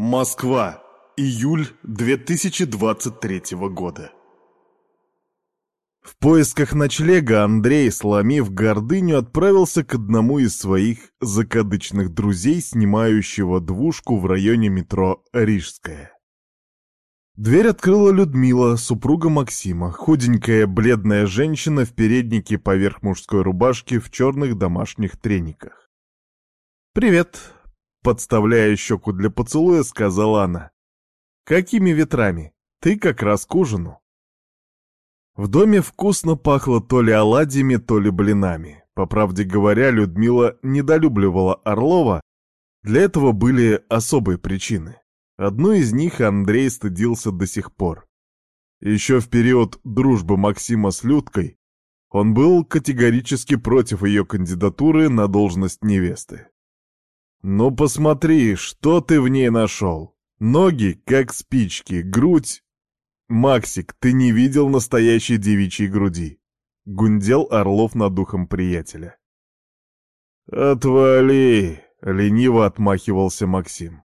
Москва. Июль 2023 года. В поисках ночлега Андрей, сломив гордыню, отправился к одному из своих закадычных друзей, снимающего двушку в районе метро Рижская. Дверь открыла Людмила, супруга Максима, худенькая бледная женщина в переднике поверх мужской рубашки в черных домашних трениках. «Привет», подставляя щеку для поцелуя, сказала она. «Какими ветрами? Ты как раз к ужину». В доме вкусно пахло то ли оладьями, то ли блинами. По правде говоря, Людмила недолюбливала Орлова. Для этого были особые причины. Одну из них Андрей стыдился до сих пор. Еще в период дружбы Максима с Людкой он был категорически против ее кандидатуры на должность невесты. «Ну посмотри, что ты в ней нашел? Ноги, как спички, грудь...» «Максик, ты не видел настоящей девичьей груди?» — гундел Орлов над духом приятеля. «Отвали!» — лениво отмахивался Максим.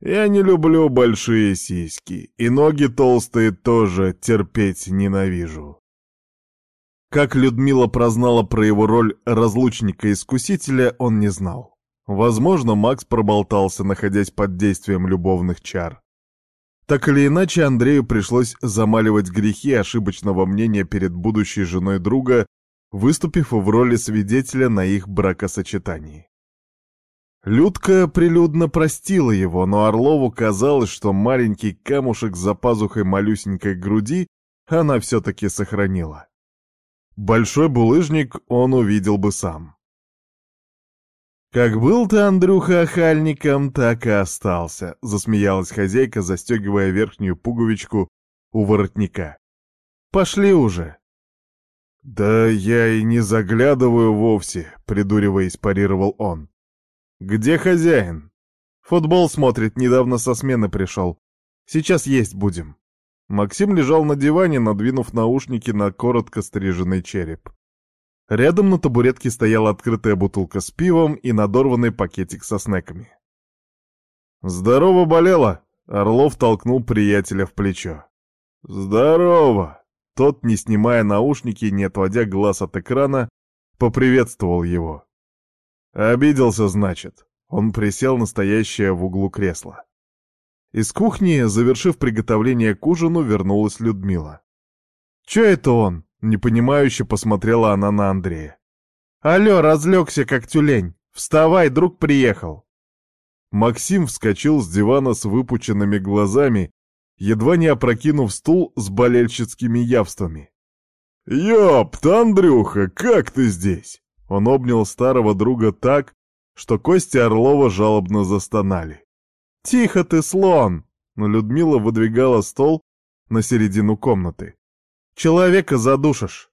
«Я не люблю большие сиськи, и ноги толстые тоже терпеть ненавижу». Как Людмила прознала про его роль разлучника-искусителя, он не знал. Возможно, Макс проболтался, находясь под действием любовных чар. Так или иначе, Андрею пришлось замаливать грехи ошибочного мнения перед будущей женой друга, выступив в роли свидетеля на их бракосочетании. Людка прилюдно простила его, но Орлову казалось, что маленький камушек за пазухой малюсенькой груди она все-таки сохранила. Большой булыжник он увидел бы сам. «Как был ты, Андрюха, охальником, так и остался», — засмеялась хозяйка, застегивая верхнюю пуговичку у воротника. «Пошли уже». «Да я и не заглядываю вовсе», — придуриваясь, парировал он. «Где хозяин?» «Футбол смотрит, недавно со смены пришел. Сейчас есть будем». Максим лежал на диване, надвинув наушники на коротко стриженный череп. Рядом на табуретке стояла открытая бутылка с пивом и надорванный пакетик со снеками. «Здорово болело!» — Орлов толкнул приятеля в плечо. «Здорово!» Тот, не снимая наушники и не отводя глаз от экрана, поприветствовал его. «Обиделся, значит». Он присел настоящее в углу кресла. Из кухни, завершив приготовление к ужину, вернулась Людмила. «Чё это он?» Непонимающе посмотрела она на Андрея. «Алло, разлегся, как тюлень! Вставай, друг приехал!» Максим вскочил с дивана с выпученными глазами, едва не опрокинув стул с болельщицкими явствами. «Ёпт, Андрюха, как ты здесь?» Он обнял старого друга так, что кости Орлова жалобно застонали. «Тихо ты, слон!» Но Людмила выдвигала стол на середину комнаты. Человека задушишь.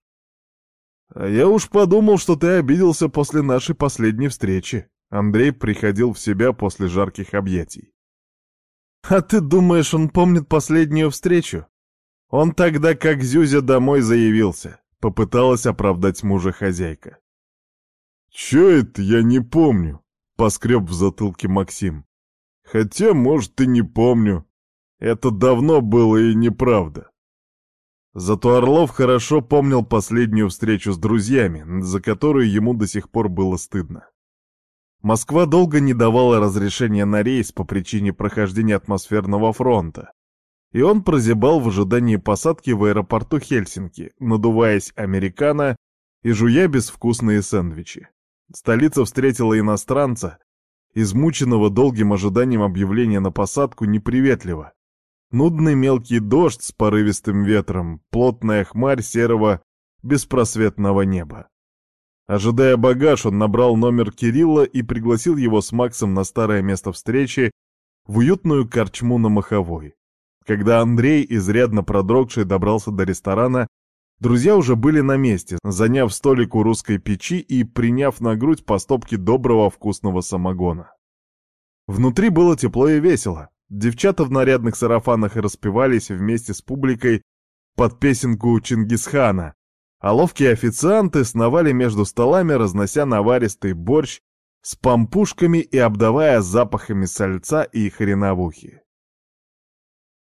А я уж подумал, что ты обиделся после нашей последней встречи. Андрей приходил в себя после жарких объятий. А ты думаешь, он помнит последнюю встречу? Он тогда как Зюзя домой заявился. Попыталась оправдать мужа хозяйка. «Чё это я не помню?» — поскреб в затылке Максим. «Хотя, может, и не помню. Это давно было и неправда. Зато Орлов хорошо помнил последнюю встречу с друзьями, за которую ему до сих пор было стыдно. Москва долго не давала разрешения на рейс по причине прохождения атмосферного фронта, и он прозябал в ожидании посадки в аэропорту Хельсинки, надуваясь американо и жуя безвкусные сэндвичи. Столица встретила иностранца, измученного долгим ожиданием объявления на посадку, неприветливо, Нудный мелкий дождь с порывистым ветром, плотная хмарь серого беспросветного неба. Ожидая багаж, он набрал номер Кирилла и пригласил его с Максом на старое место встречи в уютную корчму на Маховой. Когда Андрей, изрядно продрогший, добрался до ресторана, друзья уже были на месте, заняв столик у русской печи и приняв на грудь по стопке доброго вкусного самогона. Внутри было тепло и весело. Девчата в нарядных сарафанах распевались вместе с публикой под песенку Чингисхана, а ловкие официанты сновали между столами, разнося наваристый борщ с помпушками и обдавая запахами сальца и хреновухи.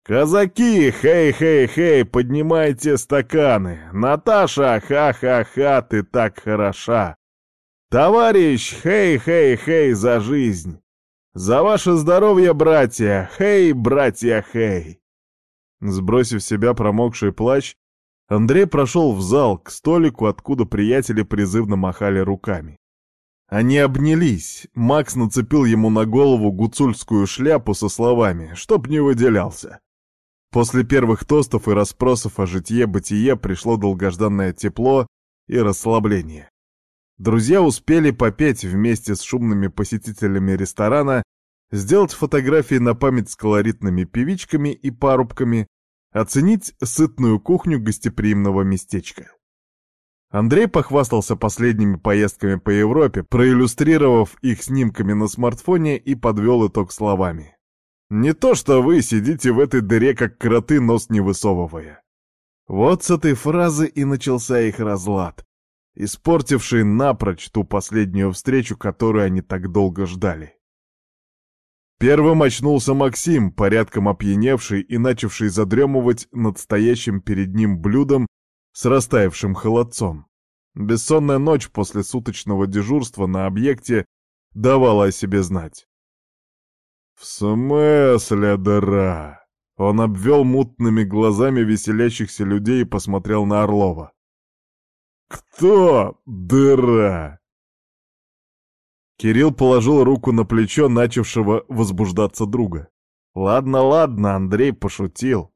«Казаки, хей-хей-хей, поднимайте стаканы! Наташа, ха-ха-ха, ты так хороша! Товарищ, хей-хей-хей, за жизнь! За ваше здоровье, братья! Хей, братья, хей!» Сбросив с себя промокший плащ, Андрей прошел в зал, к столику, откуда приятели призывно махали руками. Они обнялись, Макс нацепил ему на голову гуцульскую шляпу со словами, чтоб не выделялся. После первых тостов и расспросов о житье-бытие пришло долгожданное тепло и расслабление. Друзья успели попеть вместе с шумными посетителями ресторана, сделать фотографии на память с колоритными певичками и парубками, оценить сытную кухню гостеприимного местечка. Андрей похвастался последними поездками по Европе, проиллюстрировав их снимками на смартфоне и подвел итог словами. Не то, что вы сидите в этой дыре, как кроты, нос не высовывая. Вот с этой фразы и начался их разлад, испортивший напрочь ту последнюю встречу, которую они так долго ждали. Первым очнулся Максим, порядком опьяневший и начавший задремывать над стоящим перед ним блюдом с растаявшим холодцом. Бессонная ночь после суточного дежурства на объекте давала о себе знать. «В смысле дыра?» Он обвел мутными глазами веселящихся людей и посмотрел на Орлова. «Кто дыра?» Кирилл положил руку на плечо начавшего возбуждаться друга. «Ладно, ладно, Андрей пошутил.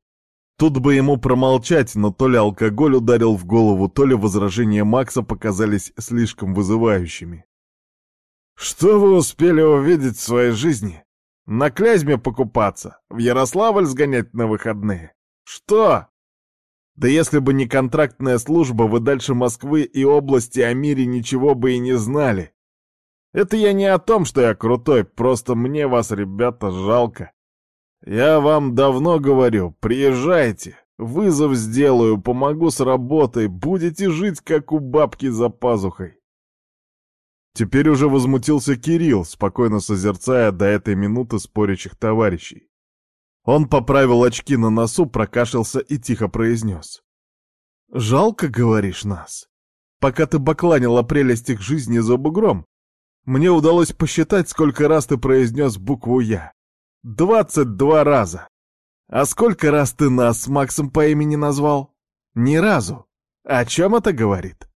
Тут бы ему промолчать, но то ли алкоголь ударил в голову, то ли возражения Макса показались слишком вызывающими. «Что вы успели увидеть в своей жизни?» На Клязьме покупаться, в Ярославль сгонять на выходные. Что? Да если бы не контрактная служба, вы дальше Москвы и области о мире ничего бы и не знали. Это я не о том, что я крутой, просто мне вас, ребята, жалко. Я вам давно говорю, приезжайте, вызов сделаю, помогу с работой, будете жить, как у бабки за пазухой. Теперь уже возмутился Кирилл, спокойно созерцая до этой минуты спорящих товарищей. Он поправил очки на носу, прокашлялся и тихо произнес. «Жалко, говоришь, нас? Пока ты бакланил о прелестях жизни за бугром, мне удалось посчитать, сколько раз ты произнес букву «Я». Двадцать два раза. А сколько раз ты нас с Максом по имени назвал? Ни разу. О чем это говорит?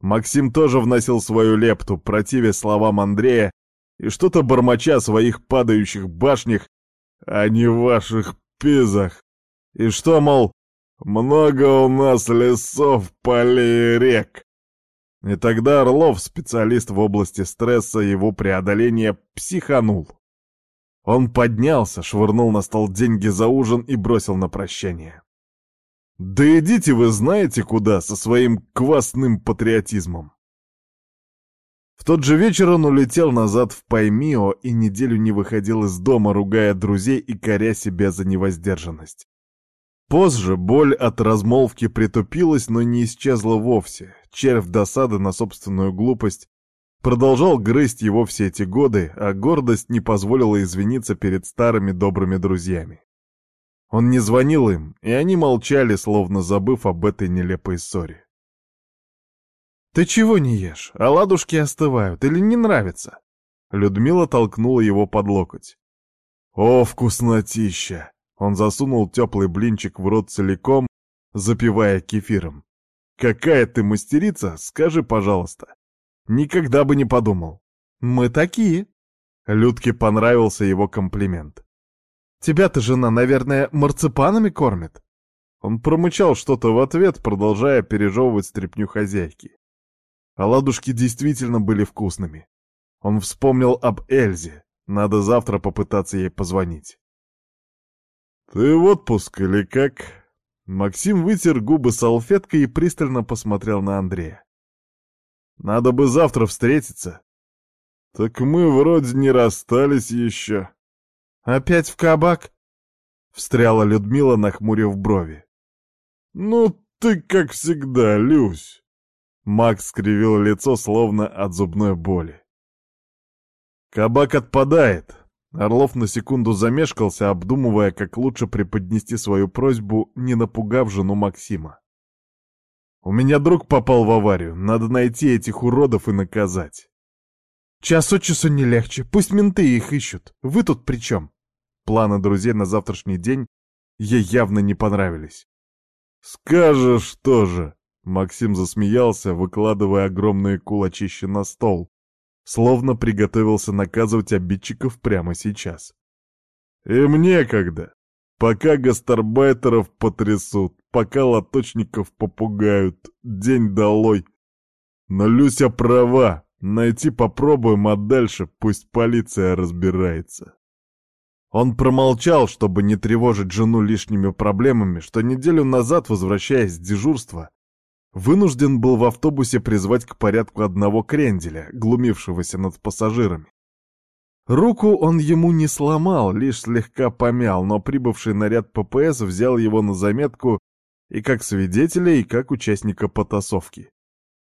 Максим тоже вносил свою лепту, противя словам Андрея и что-то бормоча о своих падающих башнях, а не ваших пизах. И что, мол, много у нас лесов, полей и рек. И тогда Орлов, специалист в области стресса его преодоления, психанул. Он поднялся, швырнул на стол деньги за ужин и бросил на прощание. Да идите вы знаете куда со своим квасным патриотизмом. В тот же вечер он улетел назад в Паймио и неделю не выходил из дома, ругая друзей и коря себя за невоздержанность. Позже боль от размолвки притупилась, но не исчезла вовсе. Червь досады на собственную глупость продолжал грызть его все эти годы, а гордость не позволила извиниться перед старыми добрыми друзьями. Он не звонил им, и они молчали, словно забыв об этой нелепой ссоре. «Ты чего не ешь? Оладушки остывают. Или не нравится?» Людмила толкнула его под локоть. «О, вкуснотища!» Он засунул теплый блинчик в рот целиком, запивая кефиром. «Какая ты мастерица, скажи, пожалуйста!» «Никогда бы не подумал!» «Мы такие!» Людке понравился его комплимент. Тебя-то жена, наверное, марципанами кормит?» Он промычал что-то в ответ, продолжая пережевывать стряпню хозяйки. Оладушки действительно были вкусными. Он вспомнил об Эльзе. Надо завтра попытаться ей позвонить. «Ты в отпуск или как?» Максим вытер губы салфеткой и пристально посмотрел на Андрея. «Надо бы завтра встретиться». «Так мы вроде не расстались еще». «Опять в кабак?» — встряла Людмила, нахмурив брови. «Ну ты, как всегда, Люсь!» Макс скривил лицо, словно от зубной боли. Кабак отпадает. Орлов на секунду замешкался, обдумывая, как лучше преподнести свою просьбу, не напугав жену Максима. «У меня друг попал в аварию, надо найти этих уродов и наказать». «Час от часу не легче, пусть менты их ищут. Вы тут при чем?» Планы друзей на завтрашний день ей явно не понравились. «Скажешь тоже!» Максим засмеялся, выкладывая огромные кулачища на стол, словно приготовился наказывать обидчиков прямо сейчас. «Им некогда. Пока гастарбайтеров потрясут, пока лоточников попугают, день долой. Но Люся права, найти попробуем, а дальше пусть полиция разбирается». Он промолчал, чтобы не тревожить жену лишними проблемами, что неделю назад, возвращаясь с дежурства, вынужден был в автобусе призвать к порядку одного кренделя, глумившегося над пассажирами. Руку он ему не сломал, лишь слегка помял, но прибывший наряд ППС взял его на заметку и как свидетеля, и как участника потасовки.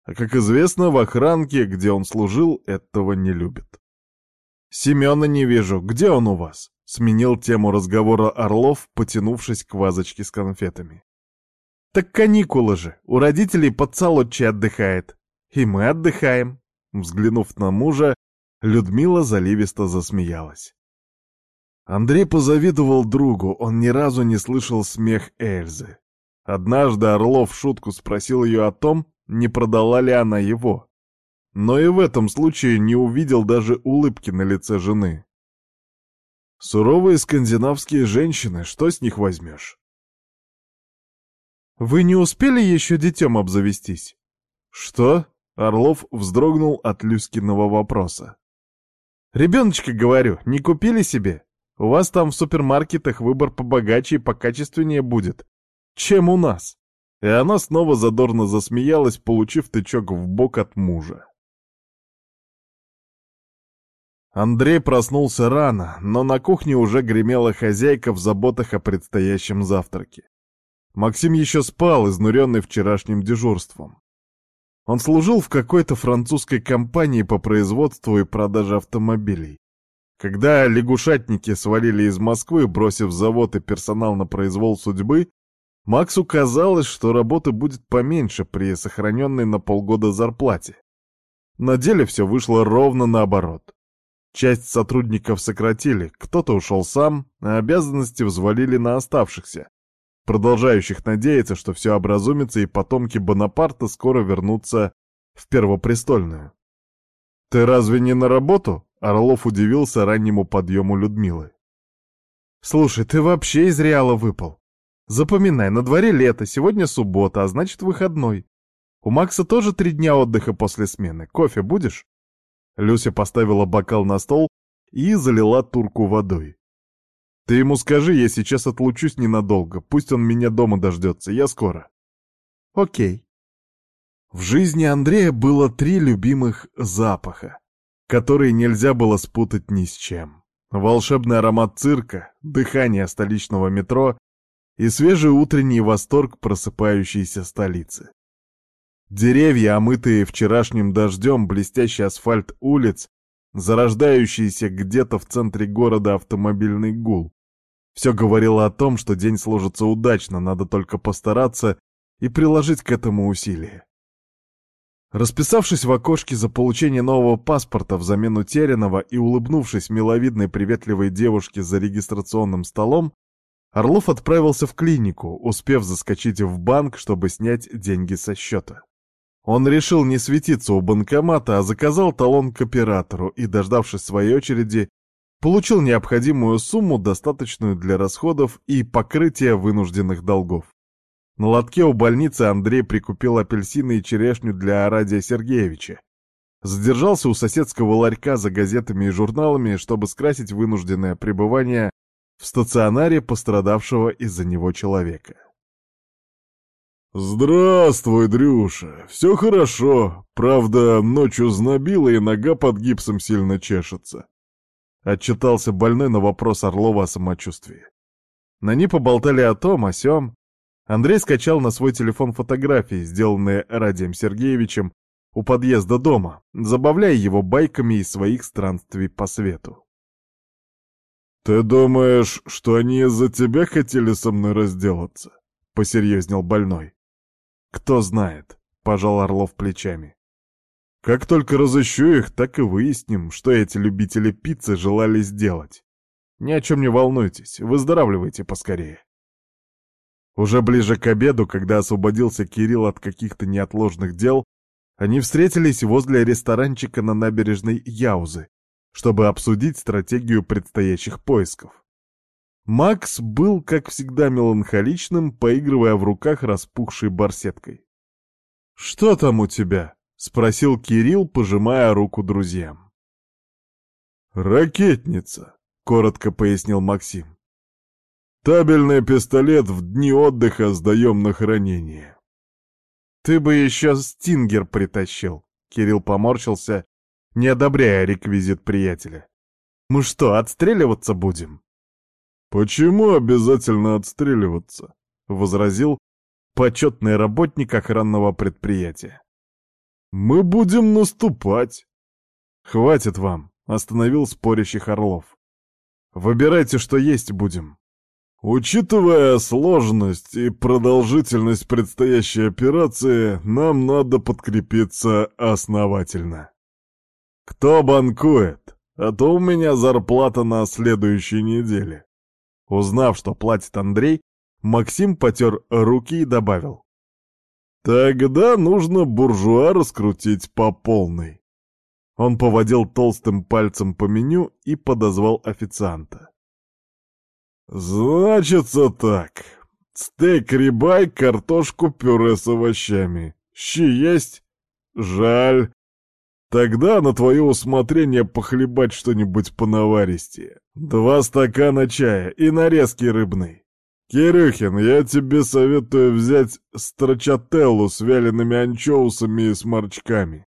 А как известно, в охранке, где он служил, этого не любят. «Семена не вижу. Где он у вас?» — сменил тему разговора Орлов, потянувшись к вазочке с конфетами. Так каникулы же, у родителей под Солодчей отдыхает. И мы отдыхаем. Взглянув на мужа, Людмила заливисто засмеялась. Андрей позавидовал другу, он ни разу не слышал смех Эльзы. Однажды Орлов в шутку спросил ее о том, не продала ли она его. Но и в этом случае не увидел даже улыбки на лице жены. Суровые скандинавские женщины, что с них возьмешь? Вы не успели еще детем обзавестись? Что? Орлов вздрогнул от Люськиного вопроса. Ребеночка, говорю, не купили себе? У вас там в супермаркетах выбор побогаче и покачественнее будет, чем у нас. И она снова задорно засмеялась, получив тычок в бок от мужа. Андрей проснулся рано, но на кухне уже гремела хозяйка в заботах о предстоящем завтраке. Максим еще спал, изнуренный вчерашним дежурством. Он служил в какой-то французской компании по производству и продаже автомобилей. Когда лягушатники свалили из Москвы, бросив завод и персонал на произвол судьбы, Максу казалось, что работы будет поменьше при сохраненной на полгода зарплате. На деле все вышло ровно наоборот. Часть сотрудников сократили, кто-то ушел сам, а обязанности взвалили на оставшихся, продолжающих надеяться, что все образумится и потомки Бонапарта скоро вернутся в Первопрестольную. «Ты разве не на работу?» — Орлов удивился раннему подъему Людмилы. «Слушай, ты вообще из Реала выпал. Запоминай, на дворе лето, сегодня суббота, а значит выходной. У Макса тоже три дня отдыха после смены. Кофе будешь?» Люся поставила бокал на стол и залила турку водой. Ты ему скажи, я сейчас отлучусь ненадолго, пусть он меня дома дождется, я скоро. Окей. В жизни Андрея было три любимых запаха, которые нельзя было спутать ни с чем. Волшебный аромат цирка, дыхание столичного метро и свежий утренний восторг просыпающейся столицы. Деревья, омытые вчерашним дождем, блестящий асфальт улиц, зарождающийся где-то в центре города автомобильный гул. Все говорило о том, что день сложится удачно, надо только постараться и приложить к этому усилия. Расписавшись в окошке за получение нового паспорта взамен утерянного и улыбнувшись миловидной приветливой девушке за регистрационным столом, Орлов отправился в клинику, успев заскочить в банк, чтобы снять деньги со счета. Он решил не светиться у банкомата, а заказал талон к оператору и, дождавшись своей очереди, получил необходимую сумму, достаточную для расходов и покрытия вынужденных долгов. На лотке у больницы Андрей прикупил апельсины и черешню для Арадия Сергеевича. Задержался у соседского ларька за газетами и журналами, чтобы скрасить вынужденное пребывание в стационаре пострадавшего из-за него человека. «Здравствуй, Дрюша. Все хорошо. Правда, ночью знобило и нога под гипсом сильно чешется». Отчитался больной на вопрос Орлова о самочувствии. На ней поболтали о том, о сём. Андрей скачал на свой телефон фотографии, сделанные Радием Сергеевичем, у подъезда дома, забавляя его байками из своих странствий по свету. «Ты думаешь, что они из-за тебя хотели со мной разделаться?» — посерьезнел больной. «Кто знает», — пожал Орлов плечами. «Как только разыщу их, так и выясним, что эти любители пиццы желали сделать. Ни о чем не волнуйтесь, выздоравливайте поскорее». Уже ближе к обеду, когда освободился Кирилл от каких-то неотложных дел, они встретились возле ресторанчика на набережной Яузы, чтобы обсудить стратегию предстоящих поисков. Макс был, как всегда, меланхоличным, поигрывая в руках распухшей барсеткой. «Что там у тебя?» — спросил Кирилл, пожимая руку друзьям. «Ракетница», — коротко пояснил Максим. «Табельный пистолет в дни отдыха сдаем на хранение». «Ты бы еще стингер притащил», — Кирилл поморщился, не одобряя реквизит приятеля. «Мы что, отстреливаться будем?» «Почему обязательно отстреливаться?» — возразил почетный работник охранного предприятия. «Мы будем наступать!» «Хватит вам!» — остановил спорящих Орлов. «Выбирайте, что есть будем». Учитывая сложность и продолжительность предстоящей операции, нам надо подкрепиться основательно. Кто банкует? А то у меня зарплата на следующей неделе. Узнав, что платит Андрей, Максим потер руки и добавил. Тогда нужно буржуа раскрутить по полной. Он поводил толстым пальцем по меню и подозвал официанта. «Значится так. Стейк рибай, картошку, пюре с овощами. Щи есть? Жаль. Тогда на твое усмотрение похлебать что-нибудь понаваристее. Два стакана чая и нарезки рыбной. Кирюхин, я тебе советую взять страчателлу с вялеными анчоусами и сморчками.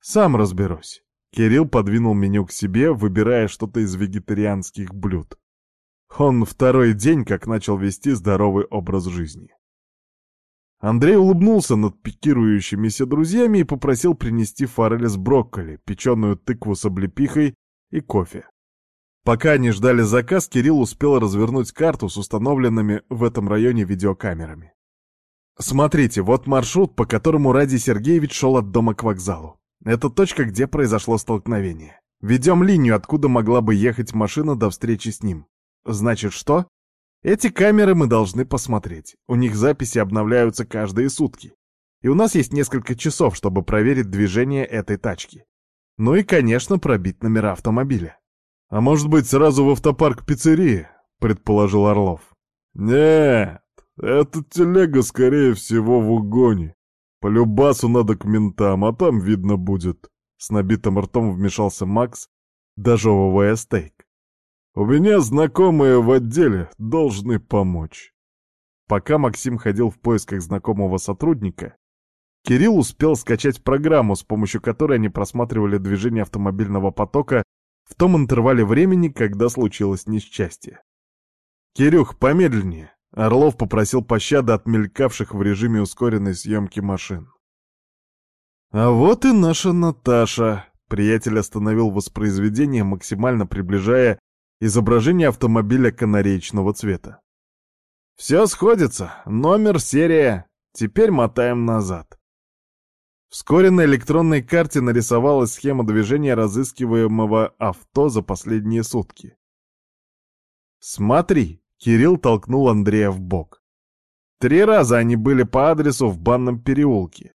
Сам разберусь. Кирилл подвинул меню к себе, выбирая что-то из вегетарианских блюд. Он второй день как начал вести здоровый образ жизни. Андрей улыбнулся над пикирующимися друзьями и попросил принести форель с брокколи, печеную тыкву с облепихой и кофе. Пока они ждали заказ, Кирилл успел развернуть карту с установленными в этом районе видеокамерами. Смотрите, вот маршрут, по которому Ради Сергеевич шел от дома к вокзалу. Это точка, где произошло столкновение. Ведем линию, откуда могла бы ехать машина до встречи с ним. Значит, что? Эти камеры мы должны посмотреть. У них записи обновляются каждые сутки. И у нас есть несколько часов, чтобы проверить движение этой тачки. Ну и, конечно, пробить номера автомобиля. «А может быть, сразу в автопарк пиццерии?» — предположил Орлов. «Нет, эта телега, скорее всего, в угоне. По любасу надо к ментам, а там видно будет». С набитым ртом вмешался Макс, дожевывая стейк. У меня знакомые в отделе должны помочь. Пока Максим ходил в поисках знакомого сотрудника, Кирилл успел скачать программу, с помощью которой они просматривали движение автомобильного потока в том интервале времени, когда случилось несчастье. «Кирюх, помедленнее!» Орлов попросил пощады от мелькавших в режиме ускоренной съемки машин. «А вот и наша Наташа!» Приятель остановил воспроизведение, максимально приближая изображение автомобиля канареечного цвета. Все сходится, номер, серия. Теперь мотаем назад. Вскоре на электронной карте нарисовалась схема движения разыскиваемого авто за последние сутки. «Смотри!» — Кирилл толкнул Андрея в бок. Три раза они были по адресу в банном переулке.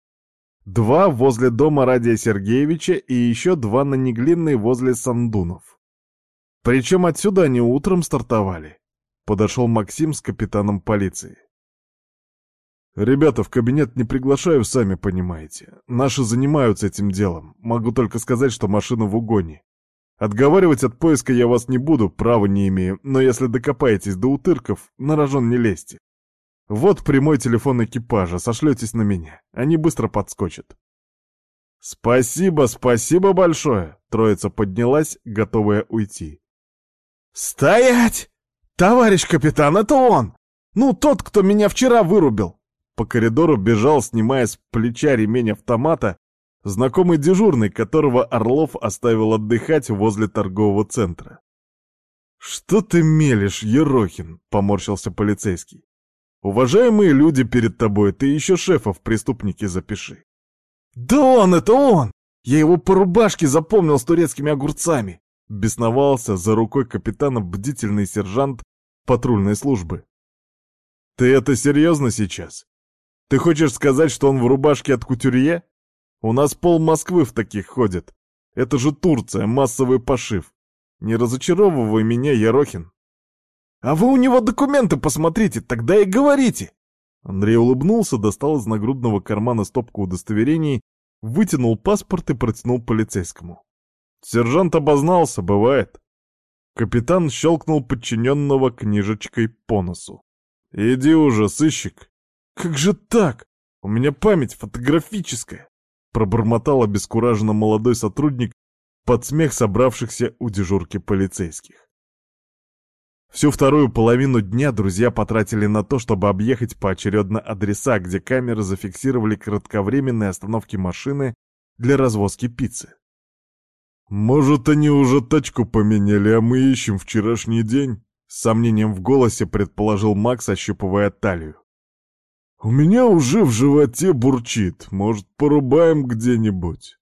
Два возле дома Радия Сергеевича и еще два на Неглинной возле Сандунов. Причем отсюда они утром стартовали. Подошел Максим с капитаном полиции. «Ребята, в кабинет не приглашаю, сами понимаете. Наши занимаются этим делом. Могу только сказать, что машина в угоне. Отговаривать от поиска я вас не буду, права не имею, но если докопаетесь до утырков, на рожон не лезьте. Вот прямой телефон экипажа, сошлетесь на меня. Они быстро подскочат». «Спасибо, спасибо большое!» Троица поднялась, готовая уйти. «Стоять! Товарищ капитан, это он! Ну, тот, кто меня вчера вырубил!» По коридору бежал, снимая с плеча ремень автомата, Знакомый дежурный, которого Орлов оставил отдыхать возле торгового центра. «Что ты мелешь, Ерохин?» — поморщился полицейский. «Уважаемые люди перед тобой, ты еще шефа в преступники запиши». «Да он, это он! Я его по рубашке запомнил с турецкими огурцами!» Бесновался за рукой капитана бдительный сержант патрульной службы. «Ты это серьезно сейчас? Ты хочешь сказать, что он в рубашке от кутюрье? У нас пол Москвы в таких ходит. Это же Турция, массовый пошив. Не разочаровывай меня, Ерохин. А вы у него документы посмотрите, тогда и говорите. Андрей улыбнулся, достал из нагрудного кармана стопку удостоверений, вытянул паспорт и протянул полицейскому. Сержант обознался, бывает. Капитан щелкнул подчиненного книжечкой по носу. «Иди уже, сыщик!» «Как же так? У меня память фотографическая!» Пробормотал обескураженно молодой сотрудник, под смех собравшихся у дежурки полицейских. Всю вторую половину дня друзья потратили на то, чтобы объехать поочередно адреса, где камеры зафиксировали кратковременные остановки машины для развозки пиццы. «Может, они уже тачку поменяли, а мы ищем вчерашний день?» С сомнением в голосе предположил Макс, ощупывая талию. «У меня уже в животе бурчит. Может, порубаем где-нибудь?»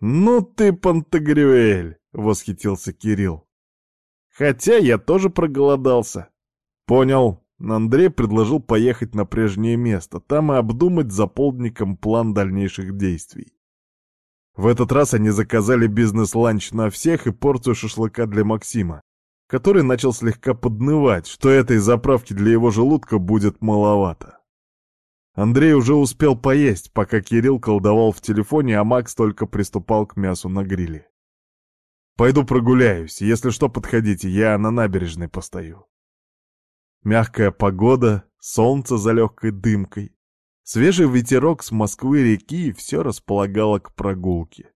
«Ну ты, Пантагрюэль!» — восхитился Кирилл. «Хотя я тоже проголодался». «Понял». Андрей предложил поехать на прежнее место, там и обдумать за полдником план дальнейших действий. В этот раз они заказали бизнес-ланч на всех и порцию шашлыка для Максима, который начал слегка поднывать, что этой заправки для его желудка будет маловато. Андрей уже успел поесть, пока Кирилл колдовал в телефоне, а Макс только приступал к мясу на гриле. «Пойду прогуляюсь, если что, подходите, я на набережной постою». Мягкая погода, солнце за легкой дымкой, свежий ветерок с Москвы-реки все располагало к прогулке.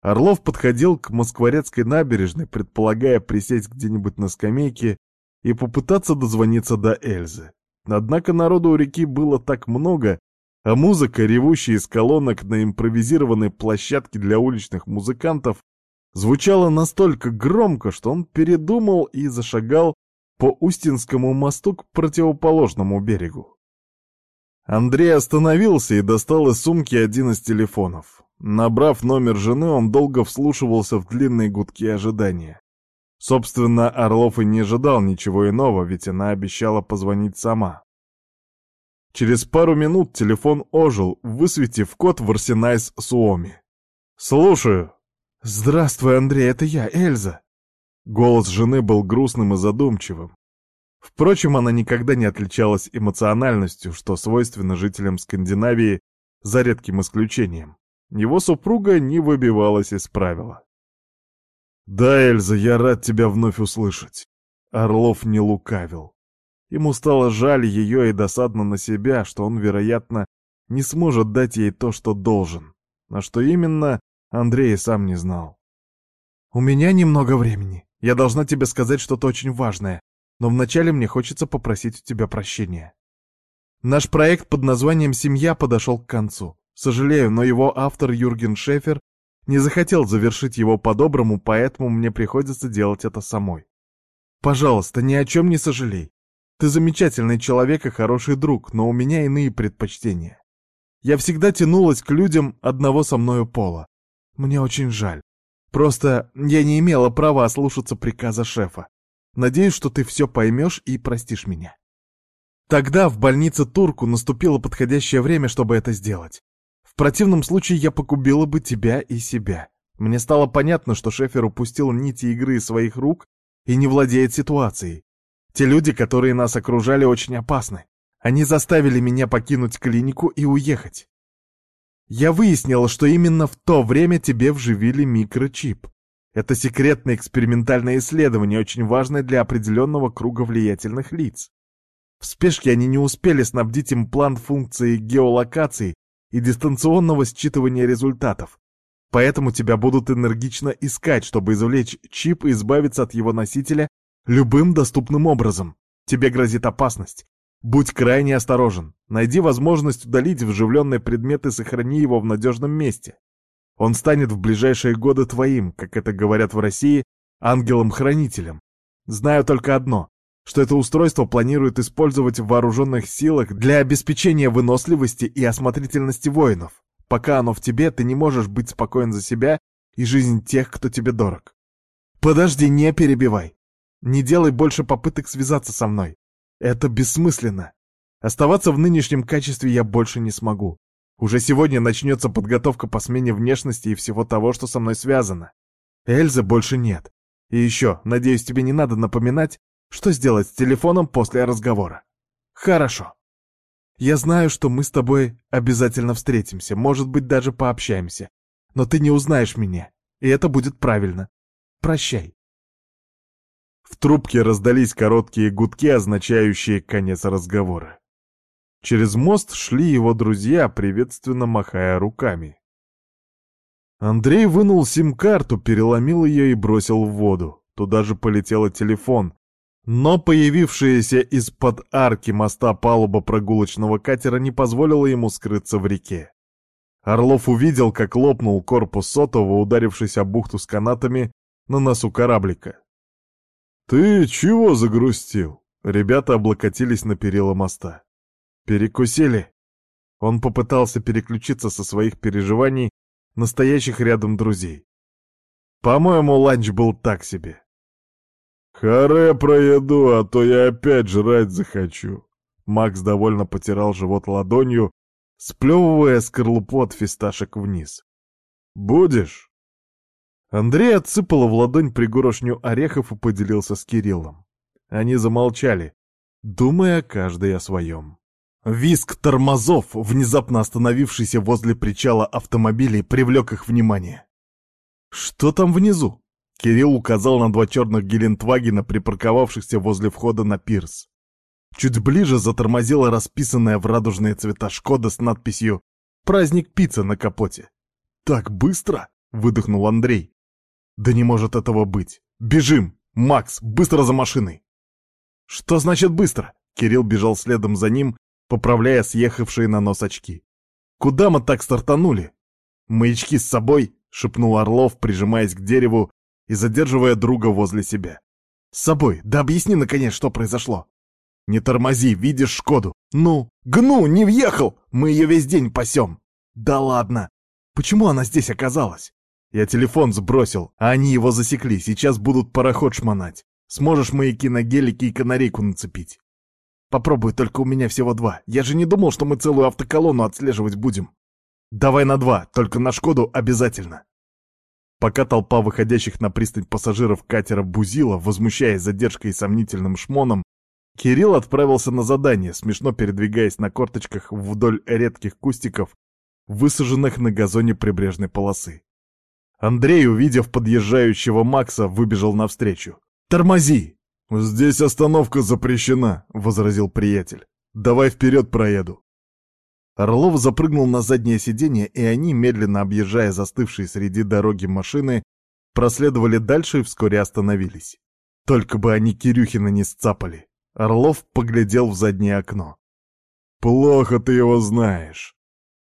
Орлов подходил к Москворецкой набережной, предполагая присесть где-нибудь на скамейке и попытаться дозвониться до Эльзы. Однако народу у реки было так много, а музыка, ревущая из колонок на импровизированной площадке для уличных музыкантов, звучала настолько громко, что он передумал и зашагал по Устинскому мосту к противоположному берегу. Андрей остановился и достал из сумки один из телефонов. Набрав номер жены, он долго вслушивался в длинные гудки ожидания. Собственно, Орлов и не ожидал ничего иного, ведь она обещала позвонить сама. Через пару минут телефон ожил, высветив код в Арсенайс Суоми. «Слушаю». «Здравствуй, Андрей, это я, Эльза». Голос жены был грустным и задумчивым. Впрочем, она никогда не отличалась эмоциональностью, что свойственно жителям Скандинавии, за редким исключением. Его супруга не выбивалась из правила. «Да, Эльза, я рад тебя вновь услышать». Орлов не лукавил. Ему стало жаль ее и досадно на себя, что он, вероятно, не сможет дать ей то, что должен. А что именно, Андрей сам не знал. «У меня немного времени. Я должна тебе сказать что-то очень важное, но вначале мне хочется попросить у тебя прощения. Наш проект под названием «Семья» подошел к концу. Сожалею, но его автор Юрген Шефер не захотел завершить его по-доброму, поэтому мне приходится делать это самой. Пожалуйста, ни о чем не сожалей. Ты замечательный человек и хороший друг, но у меня иные предпочтения. Я всегда тянулась к людям одного со мною пола. Мне очень жаль. Просто я не имела права ослушаться приказа шефа. Надеюсь, что ты все поймешь и простишь меня. Тогда в больнице Турку наступило подходящее время, чтобы это сделать противном случае я погубила бы тебя и себя. Мне стало понятно, что Шефер упустил нити игры из своих рук и не владеет ситуацией. Те люди, которые нас окружали, очень опасны. Они заставили меня покинуть клинику и уехать. Я выяснила, что именно в то время тебе вживили микрочип. Это секретное экспериментальное исследование, очень важное для определенного круга влиятельных лиц. В спешке они не успели снабдить имплант функцией геолокации и дистанционного считывания результатов. Поэтому тебя будут энергично искать, чтобы извлечь чип и избавиться от его носителя любым доступным образом. Тебе грозит опасность. Будь крайне осторожен. Найди возможность удалить вживленный предмет и сохрани его в надежном месте. Он станет в ближайшие годы твоим, как это говорят в России, ангелом-хранителем. Знаю только одно, что это устройство планируют использовать в вооруженных силах для обеспечения выносливости и осмотрительности воинов. Пока оно в тебе, ты не можешь быть спокоен за себя и жизнь тех, кто тебе дорог. Подожди, не перебивай. Не делай больше попыток связаться со мной. Это бессмысленно. Оставаться в нынешнем качестве я больше не смогу. Уже сегодня начнется подготовка по смене внешности и всего того, что со мной связано. Эльзы больше нет. И еще, надеюсь, тебе не надо напоминать, что сделать с телефоном после разговора. Хорошо. Я знаю, что мы с тобой обязательно встретимся, может быть, даже пообщаемся. Но ты не узнаешь меня, и это будет правильно. Прощай. В трубке раздались короткие гудки, означающие конец разговора. Через мост шли его друзья, приветственно махая руками. Андрей вынул сим-карту, переломил ее и бросил в воду. Туда же полетел телефон. Но появившаяся из-под арки моста палуба прогулочного катера не позволила ему скрыться в реке. Орлов увидел, как лопнул корпус сотового, ударившись о бухту с канатами на носу кораблика. «Ты чего загрустил?» Ребята облокотились на перила моста. «Перекусили?» Он попытался переключиться со своих переживаний настоящих рядом друзей. «По-моему, ланч был так себе». «Харе про еду, а то я опять жрать захочу». Макс довольно потирал живот ладонью, сплевывая скорлупу от фисташек вниз. «Будешь?» Андрей отсыпал в ладонь пригорошню орехов и поделился с Кириллом. Они замолчали, думая каждый о своем. Виск тормозов, внезапно остановившийся возле причала автомобилей, привлек их внимание. «Что там внизу?» Кирилл указал на два черных Гелендвагена, припарковавшихся возле входа на пирс. Чуть ближе затормозила расписанная в радужные цвета Шкода с надписью «Праздник пицца» на капоте. «Так быстро?» — выдохнул Андрей. «Да не может этого быть! Бежим! Макс, быстро за машиной!» «Что значит быстро?» Кирилл бежал следом за ним, поправляя съехавшие на нос очки. «Куда мы так стартанули?» «Маячки с собой!» — шепнул Орлов, прижимаясь к дереву и задерживая друга возле себя. «С собой! Да объясни, наконец, что произошло!» «Не тормози, видишь Шкоду!» «Ну, гну, не въехал! Мы ее весь день пасем!» «Да ладно! Почему она здесь оказалась?» «Я телефон сбросил, а они его засекли, сейчас будут пароход шмонать. Сможешь маяки на гелике и канарейку нацепить?» Попробуй, только у меня всего два. Я же не думал, что мы целую автоколонну отслеживать будем. Давай на два, только на Шкоду обязательно. Пока толпа выходящих на пристань пассажиров катера бузила, возмущаясь задержкой и сомнительным шмоном, Кирилл отправился на задание, смешно передвигаясь на корточках вдоль редких кустиков, высаженных на газоне прибрежной полосы. Андрей, увидев подъезжающего Макса, выбежал навстречу. «Тормози!» «Здесь остановка запрещена», — возразил приятель. «Давай вперед проеду». Орлов запрыгнул на заднее сиденье, и они, медленно объезжая застывшие среди дороги машины, проследовали дальше и вскоре остановились. Только бы они Кирюхина не сцапали. Орлов поглядел в заднее окно. «Плохо ты его знаешь.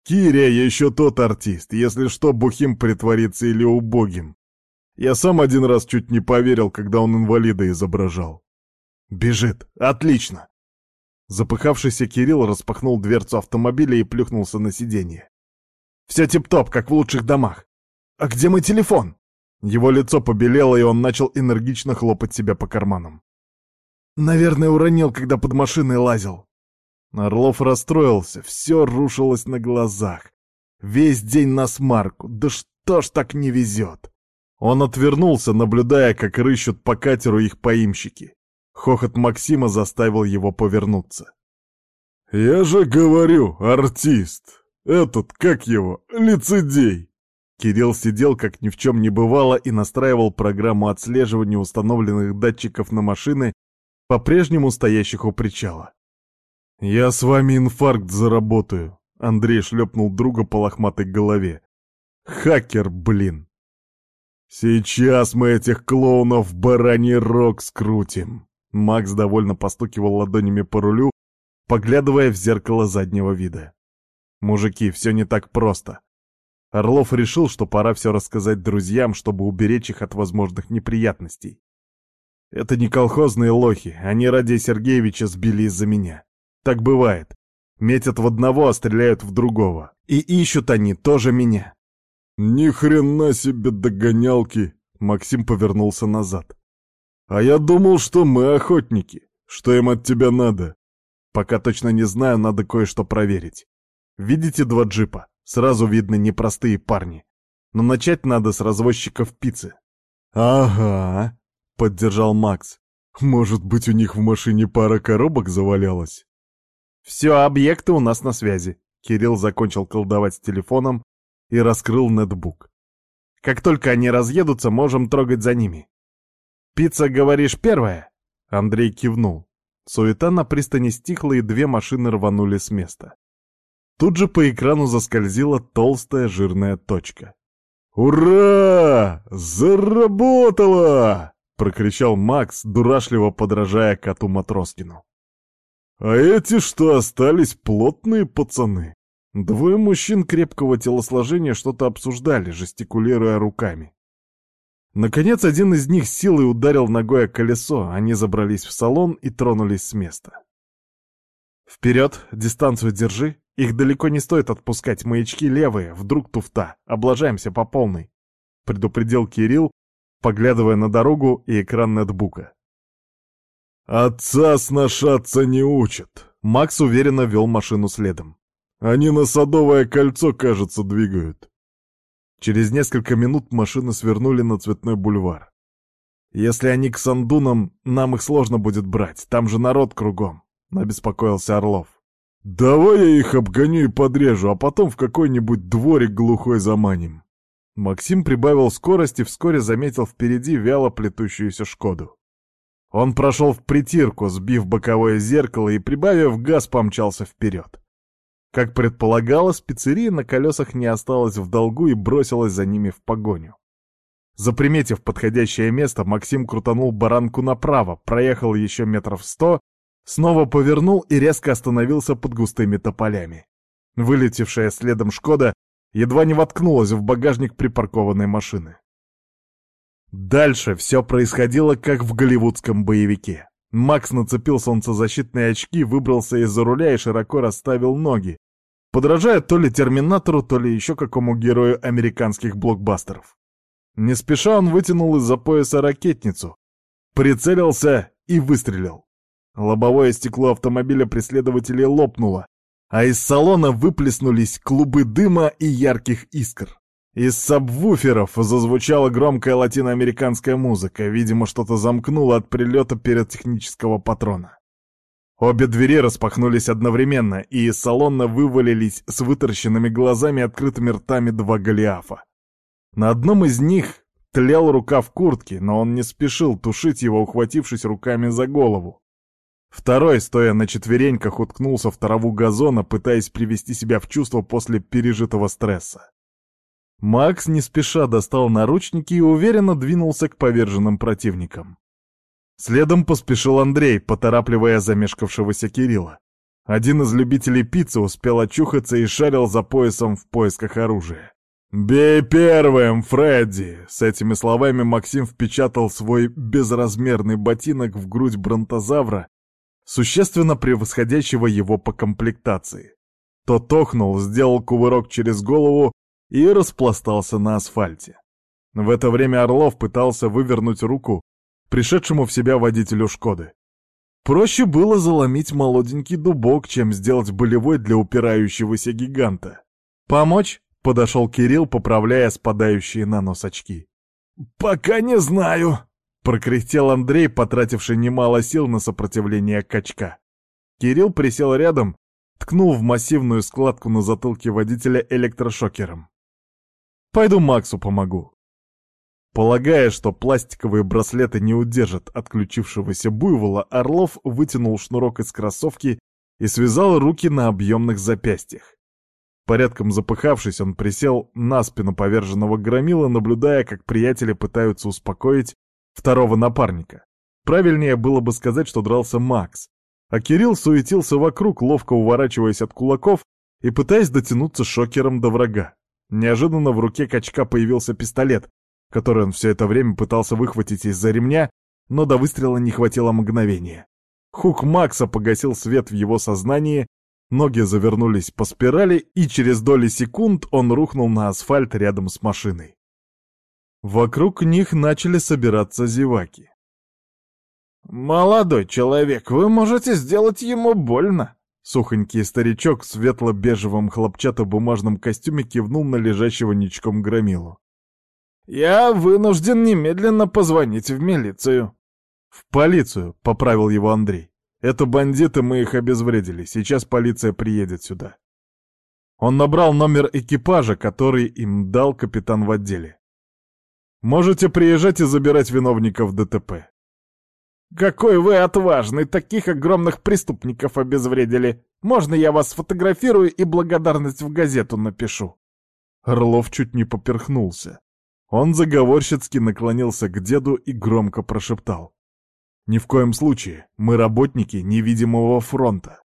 Киря еще тот артист, если что, бухим притворится или убогим. Я сам один раз чуть не поверил, когда он инвалида изображал. Бежит. Отлично. Запыхавшийся Кирилл распахнул дверцу автомобиля и плюхнулся на сиденье. Все тип-топ, как в лучших домах. А где мой телефон? Его лицо побелело, и он начал энергично хлопать себя по карманам. Наверное, уронил, когда под машиной лазил. Орлов расстроился, все рушилось на глазах. Весь день на смарку, да что ж так не везет? Он отвернулся, наблюдая, как рыщут по катеру их поимщики. Хохот Максима заставил его повернуться. «Я же говорю, артист! Этот, как его, лицедей!» Кирилл сидел, как ни в чем не бывало, и настраивал программу отслеживания установленных датчиков на машины, по-прежнему стоящих у причала. «Я с вами инфаркт заработаю», — Андрей шлепнул друга по лохматой голове. «Хакер, блин!» «Сейчас мы этих клоунов в бараний рог скрутим!» Макс довольно постукивал ладонями по рулю, поглядывая в зеркало заднего вида. «Мужики, все не так просто. Орлов решил, что пора все рассказать друзьям, чтобы уберечь их от возможных неприятностей. Это не колхозные лохи, они ради Сергеевича сбили из-за меня. Так бывает. Метят в одного, а стреляют в другого. И ищут они тоже меня. Ни хрена себе догонялки. Максим повернулся назад. А я думал, что мы охотники. Что им от тебя надо? Пока точно не знаю, надо кое-что проверить. Видите два джипа? Сразу видно непростые парни. Но начать надо с развозчиков пиццы. Ага, поддержал Макс. Может быть, у них в машине пара коробок завалялась? Все, объекты у нас на связи. Кирилл закончил колдовать с телефоном и раскрыл нетбук. Как только они разъедутся, можем трогать за ними. «Пицца, говоришь, первая?» Андрей кивнул. Суета на пристани стихла, и две машины рванули с места. Тут же по экрану заскользила толстая жирная точка. «Ура! Заработало!» — прокричал Макс, дурашливо подражая коту Матроскину. А эти, что остались, плотные пацаны. Двое мужчин крепкого телосложения что-то обсуждали, жестикулируя руками. Наконец, один из них силой ударил ногой о колесо, они забрались в салон и тронулись с места. «Вперед, дистанцию держи, их далеко не стоит отпускать, маячки левые, вдруг туфта, облажаемся по полной», — предупредил Кирилл, поглядывая на дорогу и экран нетбука. «Отца сношаться не учат!» Макс уверенно вел машину следом. «Они на Садовое кольцо, кажется, двигают». Через несколько минут машины свернули на Цветной бульвар. «Если они к Сандунам, нам их сложно будет брать, там же народ кругом», — обеспокоился Орлов. «Давай я их обгоню и подрежу, а потом в какой-нибудь дворик глухой заманим». Максим прибавил скорость и вскоре заметил впереди вяло плетущуюся «Шкоду». Он прошел в притирку, сбив боковое зеркало и, прибавив газ, помчался вперед. Как предполагалось, пиццерия на колесах не осталась в долгу и бросилась за ними в погоню. Заприметив подходящее место, Максим крутанул баранку направо, проехал еще метров сто, снова повернул и резко остановился под густыми тополями. Вылетевшая следом «Шкода» едва не воткнулась в багажник припаркованной машины. Дальше все происходило как в голливудском боевике. Макс нацепил солнцезащитные очки, выбрался из-за руля и широко расставил ноги, подражая то ли Терминатору, то ли еще какому герою американских блокбастеров. Не спеша он вытянул из-за пояса ракетницу, прицелился и выстрелил. Лобовое стекло автомобиля преследователей лопнуло, а из салона выплеснулись клубы дыма и ярких искр. Из сабвуферов зазвучала громкая латиноамериканская музыка, видимо, что-то замкнуло от прилета пиротехнического патрона. Обе двери распахнулись одновременно, и из салона вывалились с вытаращенными глазами и открытыми ртами два Голиафа. На одном из них тлел рука в куртке, но он не спешил тушить его, ухватившись руками за голову. Второй, стоя на четвереньках, уткнулся в траву газона, пытаясь привести себя в чувство после пережитого стресса. Макс не спеша достал наручники и уверенно двинулся к поверженным противникам. Следом поспешил Андрей, поторапливая замешкавшегося Кирилла. Один из любителей пиццы успел очухаться и шарил за поясом в поисках оружия. «Бей первым, Фредди!» С этими словами Максим впечатал свой безразмерный ботинок в грудь бронтозавра, существенно превосходящего его по комплектации. Тот охнул, сделал кувырок через голову и распластался на асфальте. В это время Орлов пытался вывернуть руку пришедшему в себя водителю «Шкоды». Проще было заломить молоденький дубок, чем сделать болевой для упирающегося гиганта. «Помочь?» — подошел Кирилл, поправляя спадающие на нос очки. «Пока не знаю», — прокряхтел Андрей, потративший немало сил на сопротивление качка. Кирилл присел рядом, ткнул в массивную складку на затылке водителя электрошокером. Пойду Максу помогу. Полагая, что пластиковые браслеты не удержат отключившегося буйвола, Орлов вытянул шнурок из кроссовки и связал руки на объемных запястьях. Порядком запыхавшись, он присел на спину поверженного громила, наблюдая, как приятели пытаются успокоить второго напарника. Правильнее было бы сказать, что дрался Макс, а Кирилл суетился вокруг, ловко уворачиваясь от кулаков и пытаясь дотянуться шокером до врага. Неожиданно в руке качка появился пистолет, который он все это время пытался выхватить из-за ремня, но до выстрела не хватило мгновения. Хук Макса погасил свет в его сознании, ноги завернулись по спирали, и через доли секунд он рухнул на асфальт рядом с машиной. Вокруг них начали собираться зеваки. «Молодой человек, вы можете сделать ему больно!» Сухонький старичок в светло-бежевом хлопчато-бумажном костюме кивнул на лежащего ничком громилу. «Я вынужден немедленно позвонить в милицию». «В полицию», — поправил его Андрей. «Это бандиты, мы их обезвредили. Сейчас полиция приедет сюда». Он набрал номер экипажа, который им дал капитан в отделе. «Можете приезжать и забирать виновников ДТП. «Какой вы отважный! Таких огромных преступников обезвредили! Можно я вас сфотографирую и благодарность в газету напишу?» Орлов чуть не поперхнулся. Он заговорщицки наклонился к деду и громко прошептал. «Ни в коем случае, мы работники невидимого фронта».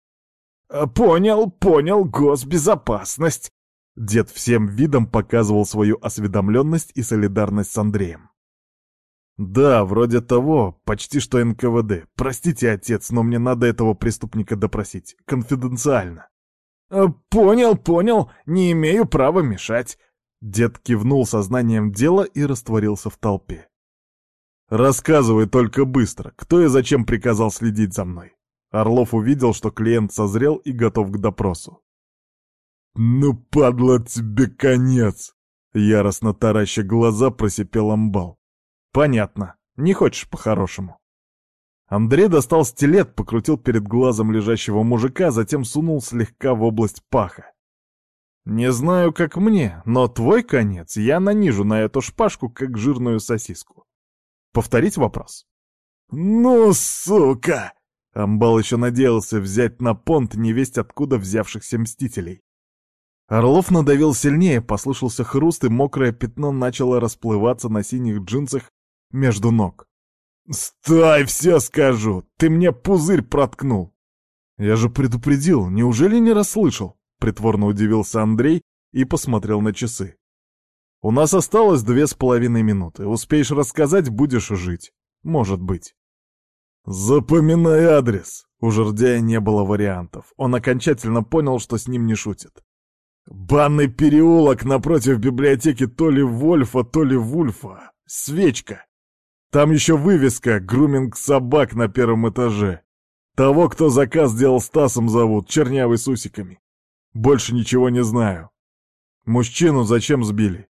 «Э, «Понял, понял, госбезопасность!» Дед всем видом показывал свою осведомленность и солидарность с Андреем. «Да, вроде того, почти что НКВД. Простите, отец, но мне надо этого преступника допросить. Конфиденциально». «Э, «Понял, понял, не имею права мешать». Дед кивнул сознанием дела и растворился в толпе. «Рассказывай только быстро, кто и зачем приказал следить за мной». Орлов увидел, что клиент созрел и готов к допросу. «Ну, падла тебе конец!» Яростно тараща глаза просипел амбал. Понятно. Не хочешь по-хорошему. Андрей достал стилет, покрутил перед глазом лежащего мужика, затем сунул слегка в область паха. «Не знаю, как мне, но твой конец я нанижу на эту шпажку, как жирную сосиску. Повторить вопрос?» «Ну, сука!» Амбал еще надеялся взять на понт невесть откуда взявшихся мстителей. Орлов надавил сильнее, послышался хруст, и мокрое пятно начало расплываться на синих джинсах между ног. «Стой, все скажу! Ты мне пузырь проткнул!» «Я же предупредил, неужели не расслышал?» Притворно удивился Андрей и посмотрел на часы. «У нас осталось две с половиной минуты. Успеешь рассказать, будешь жить. Может быть». «Запоминай адрес!» У жердяя не было вариантов. Он окончательно понял, что с ним не шутят. «Банный переулок напротив библиотеки то ли Вольфа, то ли Вульфа. Свечка!» Там еще вывеска «Груминг собак» на первом этаже. Того, кто заказ делал Стасом зовут, чернявый с усиками. Больше ничего не знаю. Мужчину зачем сбили?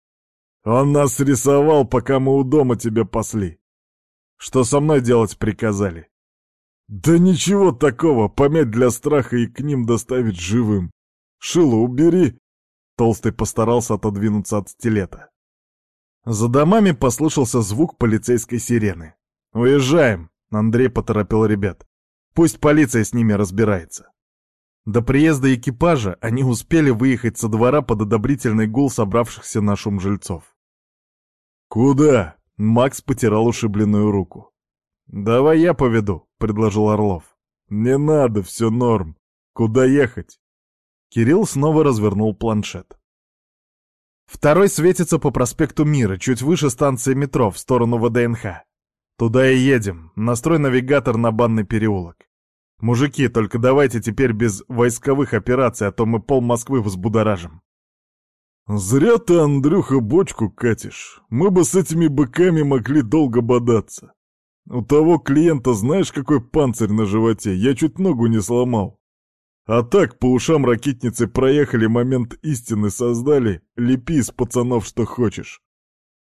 Он нас рисовал, пока мы у дома тебя пасли. Что со мной делать приказали? Да ничего такого, помять для страха и к ним доставить живым. Шилу убери. Толстый постарался отодвинуться от стилета. За домами послышался звук полицейской сирены. «Уезжаем!» — Андрей поторопил ребят. «Пусть полиция с ними разбирается». До приезда экипажа они успели выехать со двора под одобрительный гул собравшихся на шум жильцов. «Куда?» — Макс потирал ушибленную руку. «Давай я поведу», — предложил Орлов. «Не надо, все норм. Куда ехать?» Кирилл снова развернул планшет. Второй светится по проспекту Мира, чуть выше станции метро, в сторону ВДНХ. Туда и едем. Настрой навигатор на банный переулок. Мужики, только давайте теперь без войсковых операций, а то мы пол Москвы взбудоражим. Зря ты, Андрюха, бочку катишь. Мы бы с этими быками могли долго бодаться. У того клиента знаешь, какой панцирь на животе? Я чуть ногу не сломал. А так, по ушам ракетницы проехали, момент истины создали, лепи из пацанов что хочешь.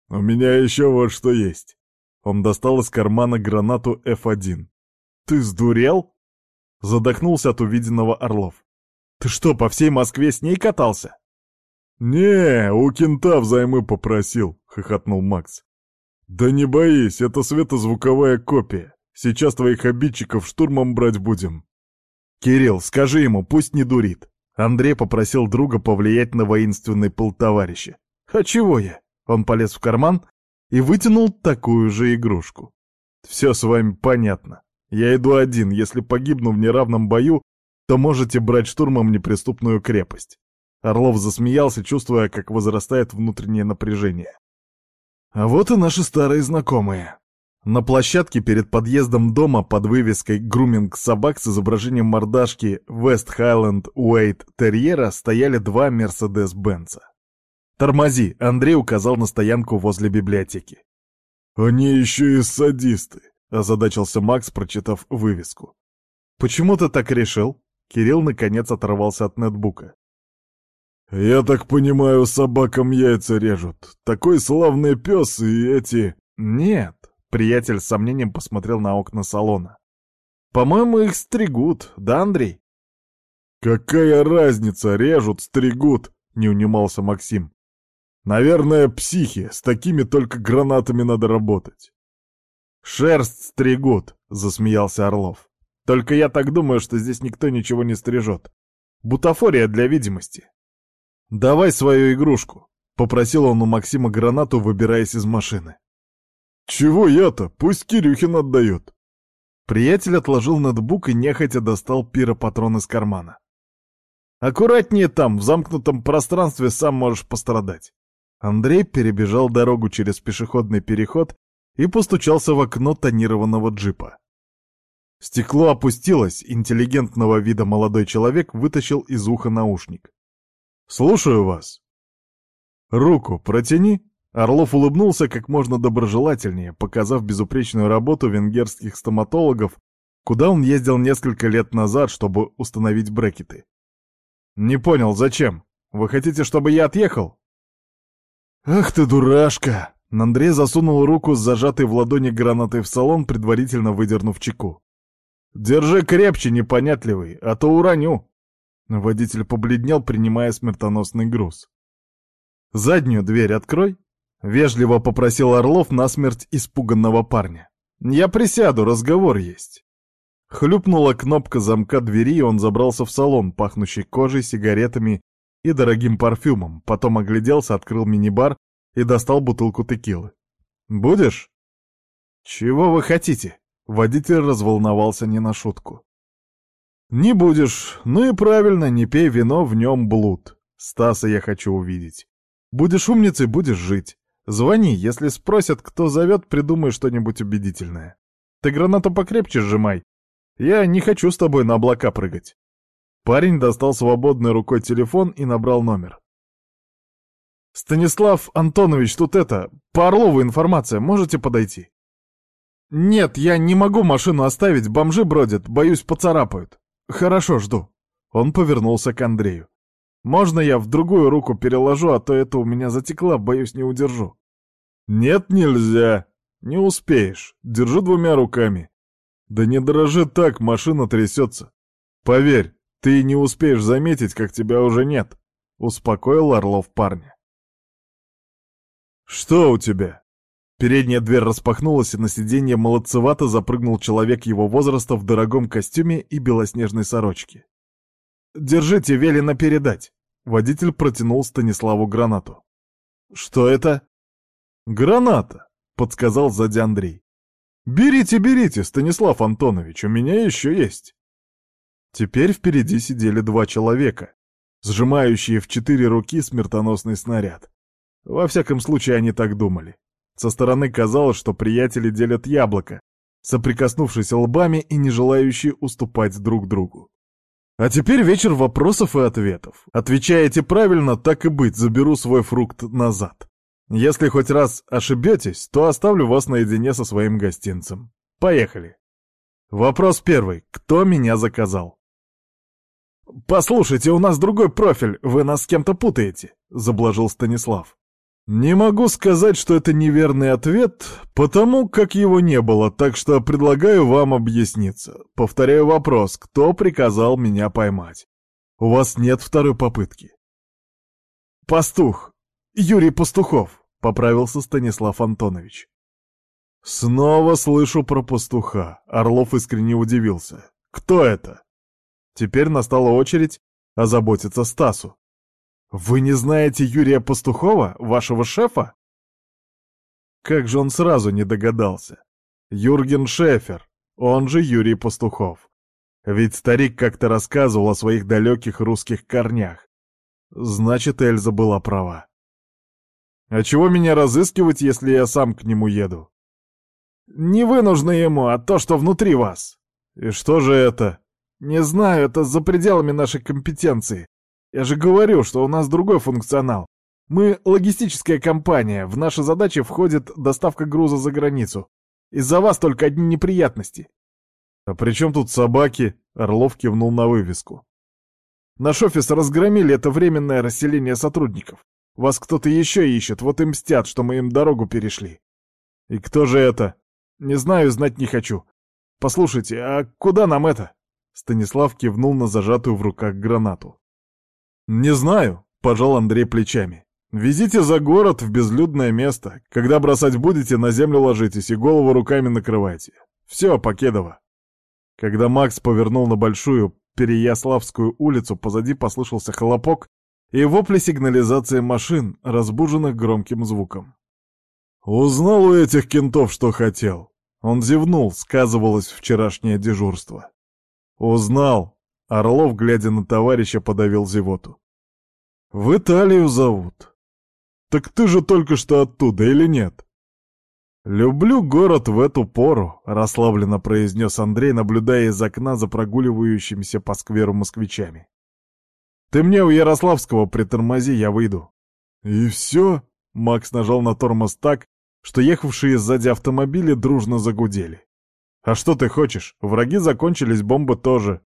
У меня еще вот что есть. Он достал из кармана гранату F1. Ты сдурел? Задохнулся от увиденного Орлов. Ты что, по всей Москве с ней катался? «Не, у кента взаймы попросил», — хохотнул Макс. «Да не боись, это светозвуковая копия. Сейчас твоих обидчиков штурмом брать будем. «Кирилл, скажи ему, пусть не дурит». Андрей попросил друга повлиять на воинственный пыл товарища. «А чего я?» Он полез в карман и вытянул такую же игрушку. «Все с вами понятно. Я иду один. Если погибну в неравном бою, то можете брать штурмом неприступную крепость. Орлов засмеялся, чувствуя, как возрастает внутреннее напряжение. А вот и наши старые знакомые. На площадке перед подъездом дома под вывеской «Груминг собак» с изображением мордашки «Вест Хайленд Уэйт Терьера» стояли два Мерседес-Бенца. «Тормози!» — Андрей указал на стоянку возле библиотеки. «Они еще и садисты!» — озадачился Макс, прочитав вывеску. «Почему ты так решил?» Кирилл наконец оторвался от нетбука. «Я так понимаю, собакам яйца режут. Такой славный пес и эти...» «Нет», — приятель с сомнением посмотрел на окна салона. «По-моему, их стригут, да, Андрей?» «Какая разница, режут, стригут», — не унимался Максим. «Наверное, психи, с такими только гранатами надо работать». «Шерсть стригут», — засмеялся Орлов. «Только я так думаю, что здесь никто ничего не стрижет. Бутафория для видимости». «Давай свою игрушку», — попросил он у Максима гранату, выбираясь из машины. «Чего я-то? Пусть Кирюхин отдает». Приятель отложил ноутбук и нехотя достал пиропатрон из кармана. «Аккуратнее там, в замкнутом пространстве сам можешь пострадать». Андрей перебежал дорогу через пешеходный переход и постучался в окно тонированного джипа. Стекло опустилось, интеллигентного вида молодой человек вытащил из уха наушник. «Слушаю вас». «Руку протяни». Орлов улыбнулся как можно доброжелательнее, показав безупречную работу венгерских стоматологов, куда он ездил несколько лет назад, чтобы установить брекеты. «Не понял, зачем? Вы хотите, чтобы я отъехал?» «Ах ты дурашка!» Андрей засунул руку с зажатой в ладони гранатой в салон, предварительно выдернув чеку. «Держи крепче, непонятливый, а то уроню!» Водитель побледнел, принимая смертоносный груз. «Заднюю дверь открой», — вежливо попросил Орлов насмерть испуганного парня. «Я присяду, разговор есть». Хлюпнула кнопка замка двери, и он забрался в салон, пахнущий кожей, сигаретами и дорогим парфюмом, потом огляделся, открыл мини-бар и достал бутылку текилы. «Будешь?» «Чего вы хотите?» Водитель разволновался не на шутку. «Не будешь. Ну и правильно, не пей вино, в нем блуд. Стаса я хочу увидеть. Будешь умницей, будешь жить. Звони, если спросят, кто зовет, придумай что-нибудь убедительное. Ты гранату покрепче сжимай. Я не хочу с тобой на облака прыгать». Парень достал свободной рукой телефон и набрал номер. «Станислав Антонович, тут это, по Орлову информация, можете подойти?» «Нет, я не могу машину оставить, бомжи бродят, боюсь, поцарапают». «Хорошо, жду». Он повернулся к Андрею. «Можно я в другую руку переложу, а то это у меня затекла, боюсь, не удержу». «Нет, нельзя. Не успеешь. Держу двумя руками». «Да не дрожи так, машина трясется. Поверь, ты не успеешь заметить, как тебя уже нет», — успокоил Орлов парня. «Что у тебя?» Передняя дверь распахнулась, и на сиденье молодцевато запрыгнул человек его возраста в дорогом костюме и белоснежной сорочке. «Держите, велено передать!» Водитель протянул Станиславу гранату. «Что это?» «Граната!» — подсказал сзади Андрей. «Берите, берите, Станислав Антонович, у меня еще есть!» Теперь впереди сидели два человека, сжимающие в четыре руки смертоносный снаряд. Во всяком случае, они так думали. Со стороны казалось, что приятели делят яблоко, соприкоснувшись лбами и не желающие уступать друг другу. А теперь вечер вопросов и ответов. Отвечаете правильно, так и быть, заберу свой фрукт назад. Если хоть раз ошибетесь, то оставлю вас наедине со своим гостинцем. Поехали. Вопрос первый. Кто меня заказал? «Послушайте, у нас другой профиль, вы нас с кем-то путаете», — заблажил Станислав. Не могу сказать, что это неверный ответ, потому как его не было, так что предлагаю вам объясниться. Повторяю вопрос, кто приказал меня поймать? У вас нет второй попытки. Пастух. Юрий Пастухов, поправился Станислав Антонович. Снова слышу про пастуха. Орлов искренне удивился. Кто это? Теперь настала очередь озаботиться Стасу. «Вы не знаете Юрия Пастухова, вашего шефа?» Как же он сразу не догадался. Юрген Шефер, он же Юрий Пастухов. Ведь старик как-то рассказывал о своих далеких русских корнях. Значит, Эльза была права. А чего меня разыскивать, если я сам к нему еду? Не вы нужны ему, а то, что внутри вас. И что же это? Не знаю, это за пределами нашей компетенции. Я же говорю, что у нас другой функционал. Мы логистическая компания, в наши задачи входит доставка груза за границу. Из-за вас только одни неприятности. А при чем тут собаки? Орлов кивнул на вывеску. Наш офис разгромили, это временное расселение сотрудников. Вас кто-то еще ищет, вот и мстят, что мы им дорогу перешли. И кто же это? Не знаю, знать не хочу. Послушайте, а куда нам это? Станислав кивнул на зажатую в руках гранату. «Не знаю», — пожал Андрей плечами. «Везите за город в безлюдное место. Когда бросать будете, на землю ложитесь и голову руками накрывайте. Все, Покедово». Когда Макс повернул на большую Переяславскую улицу, позади послышался хлопок и вопли сигнализации машин, разбуженных громким звуком. «Узнал у этих кентов, что хотел». Он зевнул, сказывалось вчерашнее дежурство. «Узнал», — Орлов, глядя на товарища, подавил зевоту. «В Италию зовут». «Так ты же только что оттуда или нет?» «Люблю город в эту пору», — расслабленно произнес Андрей, наблюдая из окна за прогуливающимися по скверу москвичами. «Ты мне у Ярославского притормози, я выйду». «И все?» — Макс нажал на тормоз так, что ехавшие сзади автомобили дружно загудели. «А что ты хочешь? Враги закончились, бомбы тоже».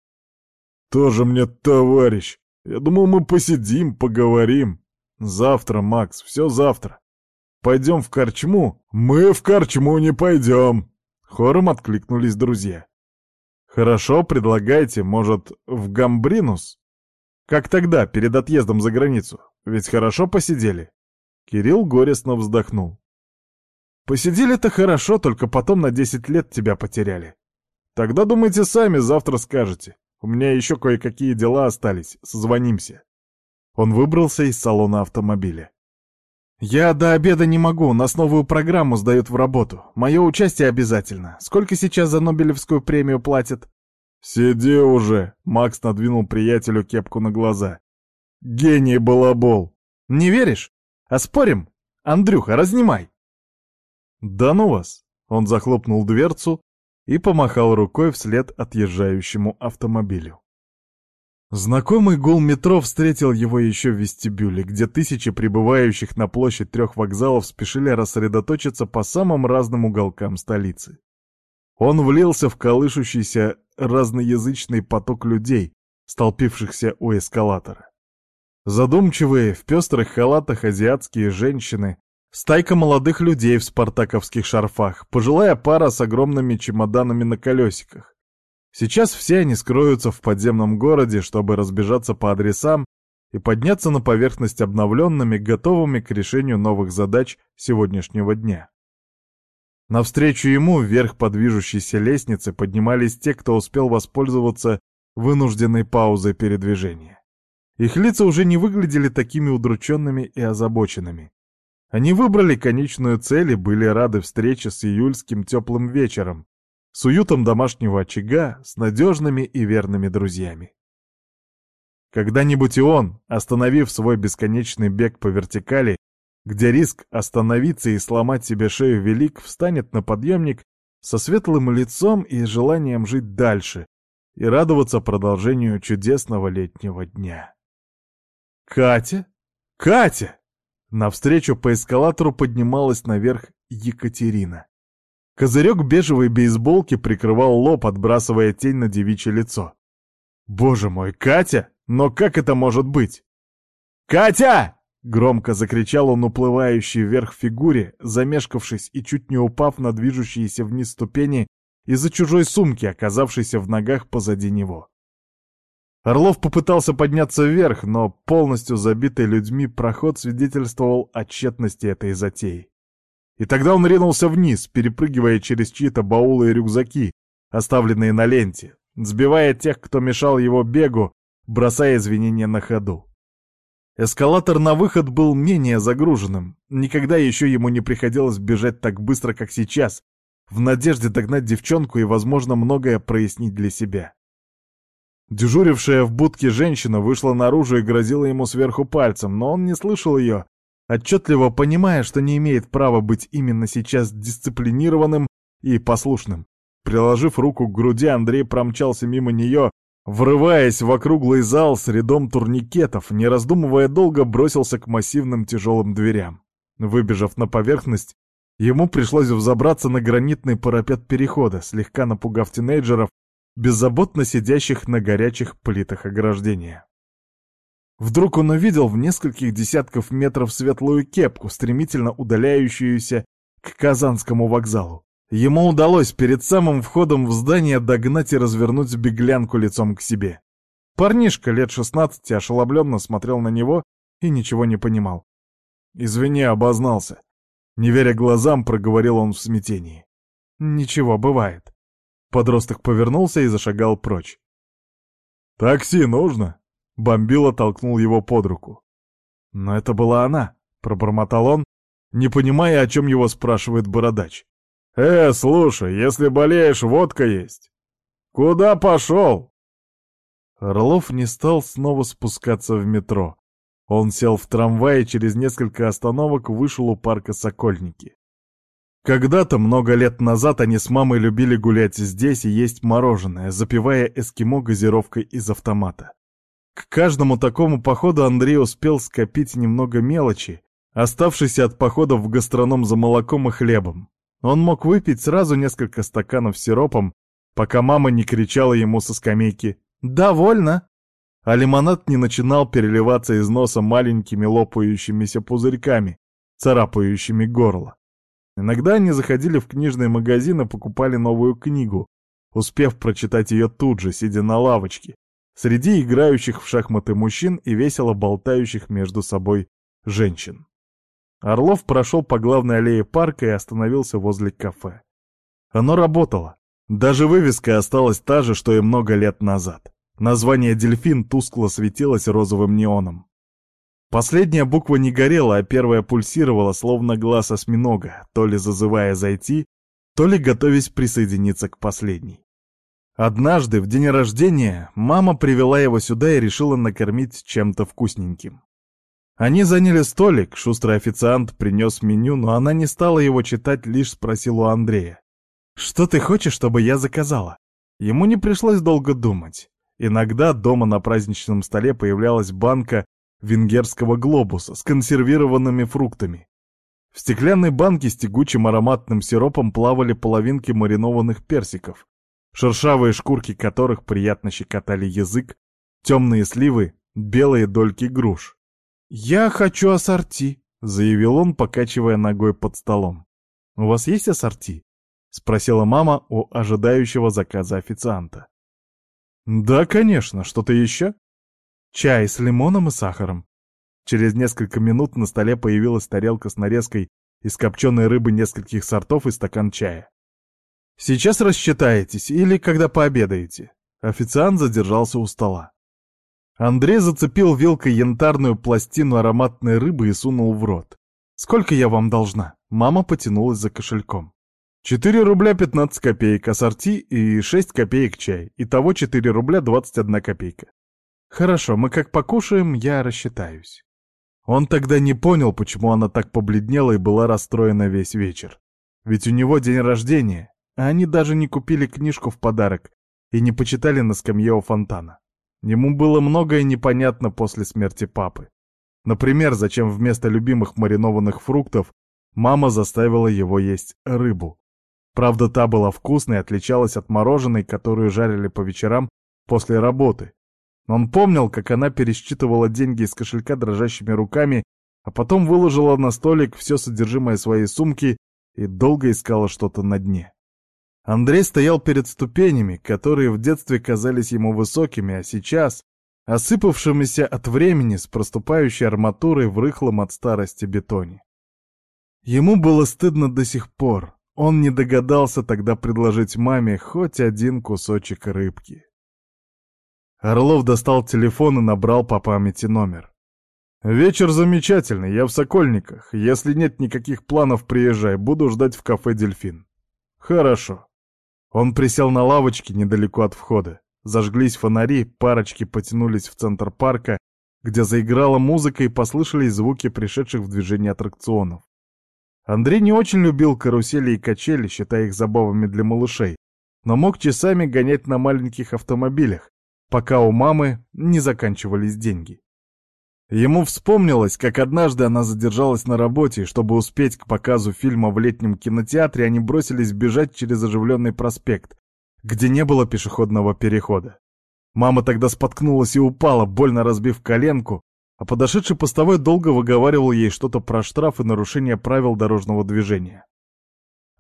«Тоже мне товарищ. Я думал, мы посидим, поговорим. Завтра, Макс, все завтра. Пойдем в корчму?» «Мы в корчму не пойдем!» Хором откликнулись друзья. «Хорошо, предлагайте, может, в Гамбринус? Как тогда, перед отъездом за границу? Ведь хорошо посидели?» Кирилл горестно вздохнул. «Посидели-то хорошо, только потом на десять лет тебя потеряли. Тогда думайте сами, завтра скажете. У меня еще кое-какие дела остались, созвонимся». Он выбрался из салона автомобиля. «Я до обеда не могу, нас новую программу сдают в работу. Мое участие обязательно. Сколько сейчас за Нобелевскую премию платят?» «Сиди уже!» — Макс надвинул приятелю кепку на глаза. «Гений балабол!» «Не веришь? А спорим? Андрюха, разнимай!» «Да ну вас!» — он захлопнул дверцу и помахал рукой вслед отъезжающему автомобилю. Знакомый гул метро встретил его еще в вестибюле, где тысячи прибывающих на площадь трех вокзалов спешили рассредоточиться по самым разным уголкам столицы. Он влился в колышущийся разноязычный поток людей, столпившихся у эскалатора. Задумчивые, в пестрых халатах азиатские женщины, стайка молодых людей в спартаковских шарфах, пожилая пара с огромными чемоданами на колесиках, Сейчас все они скроются в подземном городе, чтобы разбежаться по адресам и подняться на поверхность обновленными, готовыми к решению новых задач сегодняшнего дня. Навстречу ему вверх по движущейся лестнице поднимались те, кто успел воспользоваться вынужденной паузой передвижения. Их лица уже не выглядели такими удрученными и озабоченными. Они выбрали конечную цель и были рады встрече с июльским теплым вечером, с уютом домашнего очага, с надежными и верными друзьями. Когда-нибудь и он, остановив свой бесконечный бег по вертикали, где риск остановиться и сломать себе шею велик, встанет на подъемник со светлым лицом и желанием жить дальше и радоваться продолжению чудесного летнего дня. «Катя? Катя!» Навстречу по эскалатору поднималась наверх Екатерина. Козырек бежевой бейсболки прикрывал лоб, отбрасывая тень на девичье лицо. «Боже мой, Катя! Но как это может быть?» «Катя!» — громко закричал он уплывающей вверх фигуре, замешкавшись и чуть не упав на движущиеся вниз ступени из-за чужой сумки, оказавшейся в ногах позади него. Орлов попытался подняться вверх, но полностью забитый людьми проход свидетельствовал о тщетности этой затеи. И тогда он ринулся вниз, перепрыгивая через чьи-то баулы и рюкзаки, оставленные на ленте, сбивая тех, кто мешал его бегу, бросая извинения на ходу. Эскалатор на выход был менее загруженным. Никогда еще ему не приходилось бежать так быстро, как сейчас, в надежде догнать девчонку и, возможно, многое прояснить для себя. Дежурившая в будке женщина вышла наружу и грозила ему сверху пальцем, но он не слышал ее, отчетливо понимая, что не имеет права быть именно сейчас дисциплинированным и послушным. Приложив руку к груди, Андрей промчался мимо нее, врываясь в округлый зал с рядом турникетов, не раздумывая долго, бросился к массивным тяжелым дверям. Выбежав на поверхность, ему пришлось взобраться на гранитный парапет перехода, слегка напугав тинейджеров, беззаботно сидящих на горячих плитах ограждения. Вдруг он увидел в нескольких десятков метров светлую кепку, стремительно удаляющуюся к Казанскому вокзалу. Ему удалось перед самым входом в здание догнать и развернуть беглянку лицом к себе. Парнишка лет шестнадцати ошеломленно смотрел на него и ничего не понимал. «Извини, обознался». Не веря глазам, проговорил он в смятении. «Ничего, бывает». Подросток повернулся и зашагал прочь. «Такси нужно?» Бомбила толкнул его под руку. «Но это была она», — пробормотал он, не понимая, о чем его спрашивает бородач. «Э, слушай, если болеешь, водка есть. Куда пошел?» Орлов не стал снова спускаться в метро. Он сел в трамвай и через несколько остановок вышел у парка Сокольники. Когда-то, много лет назад, они с мамой любили гулять здесь и есть мороженое, запивая эскимо газировкой из автомата. К каждому такому походу Андрей успел скопить немного мелочи, оставшейся от похода в гастроном за молоком и хлебом. Он мог выпить сразу несколько стаканов сиропом, пока мама не кричала ему со скамейки «Довольно!», а лимонад не начинал переливаться из носа маленькими лопающимися пузырьками, царапающими горло. Иногда они заходили в книжный магазин и покупали новую книгу, успев прочитать ее тут же, сидя на лавочке, среди играющих в шахматы мужчин и весело болтающих между собой женщин. Орлов прошел по главной аллее парка и остановился возле кафе. Оно работало. Даже вывеска осталась та же, что и много лет назад. Название «Дельфин» тускло светилось розовым неоном. Последняя буква не горела, а первая пульсировала, словно глаз осьминога, то ли зазывая зайти, то ли готовясь присоединиться к последней. Однажды, в день рождения, мама привела его сюда и решила накормить чем-то вкусненьким. Они заняли столик, шустрый официант принес меню, но она не стала его читать, лишь спросила у Андрея. «Что ты хочешь, чтобы я заказала?» Ему не пришлось долго думать. Иногда дома на праздничном столе появлялась банка венгерского глобуса с консервированными фруктами. В стеклянной банке с тягучим ароматным сиропом плавали половинки маринованных персиков, шершавые шкурки которых приятно щекотали язык, темные сливы, белые дольки груш. «Я хочу ассорти», — заявил он, покачивая ногой под столом. «У вас есть ассорти?» — спросила мама у ожидающего заказа официанта. «Да, конечно. Что-то еще?» «Чай с лимоном и сахаром». Через несколько минут на столе появилась тарелка с нарезкой из копченой рыбы нескольких сортов и стакан чая. «Сейчас рассчитаетесь или когда пообедаете?» Официант задержался у стола. Андрей зацепил вилкой янтарную пластину ароматной рыбы и сунул в рот. «Сколько я вам должна?» Мама потянулась за кошельком. «Четыре рубля пятнадцать копеек ассорти и шесть копеек чай. Итого четыре рубля двадцать одна копейка». «Хорошо, мы как покушаем, я рассчитаюсь». Он тогда не понял, почему она так побледнела и была расстроена весь вечер. Ведь у него день рождения, а они даже не купили книжку в подарок и не почитали на скамье у фонтана. Ему было многое непонятно после смерти папы. Например, зачем вместо любимых маринованных фруктов мама заставила его есть рыбу. Правда, та была вкусной и отличалась от мороженой, которую жарили по вечерам после работы. Он помнил, как она пересчитывала деньги из кошелька дрожащими руками, а потом выложила на столик все содержимое своей сумки и долго искала что-то на дне. Андрей стоял перед ступенями, которые в детстве казались ему высокими, а сейчас — осыпавшимися от времени с проступающей арматурой в рыхлом от старости бетоне. Ему было стыдно до сих пор. Он не догадался тогда предложить маме хоть один кусочек рыбки. Орлов достал телефон и набрал по памяти номер. «Вечер замечательный, я в Сокольниках. Если нет никаких планов, приезжай, буду ждать в кафе «Дельфин». «Хорошо». Он присел на лавочке недалеко от входа. Зажглись фонари, парочки потянулись в центр парка, где заиграла музыка и послышались звуки пришедших в движение аттракционов. Андрей не очень любил карусели и качели, считая их забавами для малышей, но мог часами гонять на маленьких автомобилях, пока у мамы не заканчивались деньги. Ему вспомнилось, как однажды она задержалась на работе, чтобы успеть к показу фильма в летнем кинотеатре, они бросились бежать через оживленный проспект, где не было пешеходного перехода. Мама тогда споткнулась и упала, больно разбив коленку, а подошедший постовой долго выговаривал ей что-то про штраф и нарушение правил дорожного движения.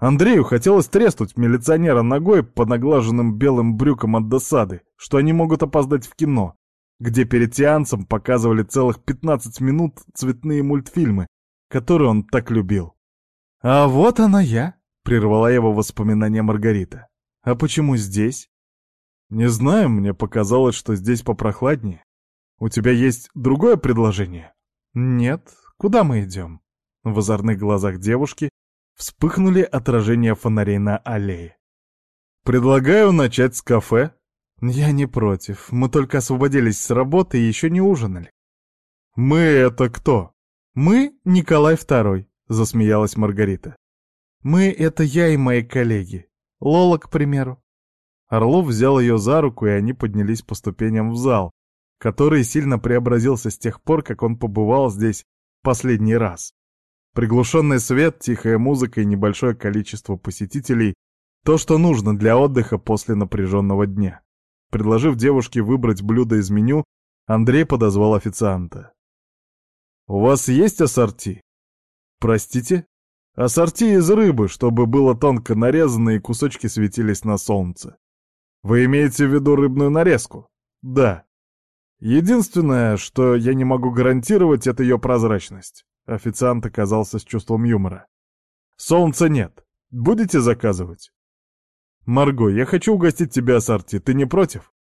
Андрею хотелось треснуть милиционера ногой по наглаженным белым брюкам от досады, что они могут опоздать в кино, где перед сеансом показывали целых 15 минут цветные мультфильмы, которые он так любил. «А вот она я», — прервала его воспоминания Маргарита. «А почему здесь?» «Не знаю, мне показалось, что здесь попрохладнее. У тебя есть другое предложение?» «Нет. Куда мы идем?» В озорных глазах девушки вспыхнули отражения фонарей на аллее. «Предлагаю начать с кафе». «Я не против. Мы только освободились с работы и еще не ужинали». «Мы — это кто?» «Мы — Николай II», — засмеялась Маргарита. «Мы — это я и мои коллеги. Лола, к примеру». Орлов взял ее за руку, и они поднялись по ступеням в зал, который сильно преобразился с тех пор, как он побывал здесь последний раз. Приглушенный свет, тихая музыка и небольшое количество посетителей — то, что нужно для отдыха после напряженного дня. Предложив девушке выбрать блюдо из меню, Андрей подозвал официанта. «У вас есть ассорти?» «Простите?» «Ассорти из рыбы, чтобы было тонко нарезано и кусочки светились на солнце». «Вы имеете в виду рыбную нарезку?» «Да». «Единственное, что я не могу гарантировать, это ее прозрачность». Официант оказался с чувством юмора. «Солнца нет. Будете заказывать?» «Марго, я хочу угостить тебя ассорти. Ты не против?»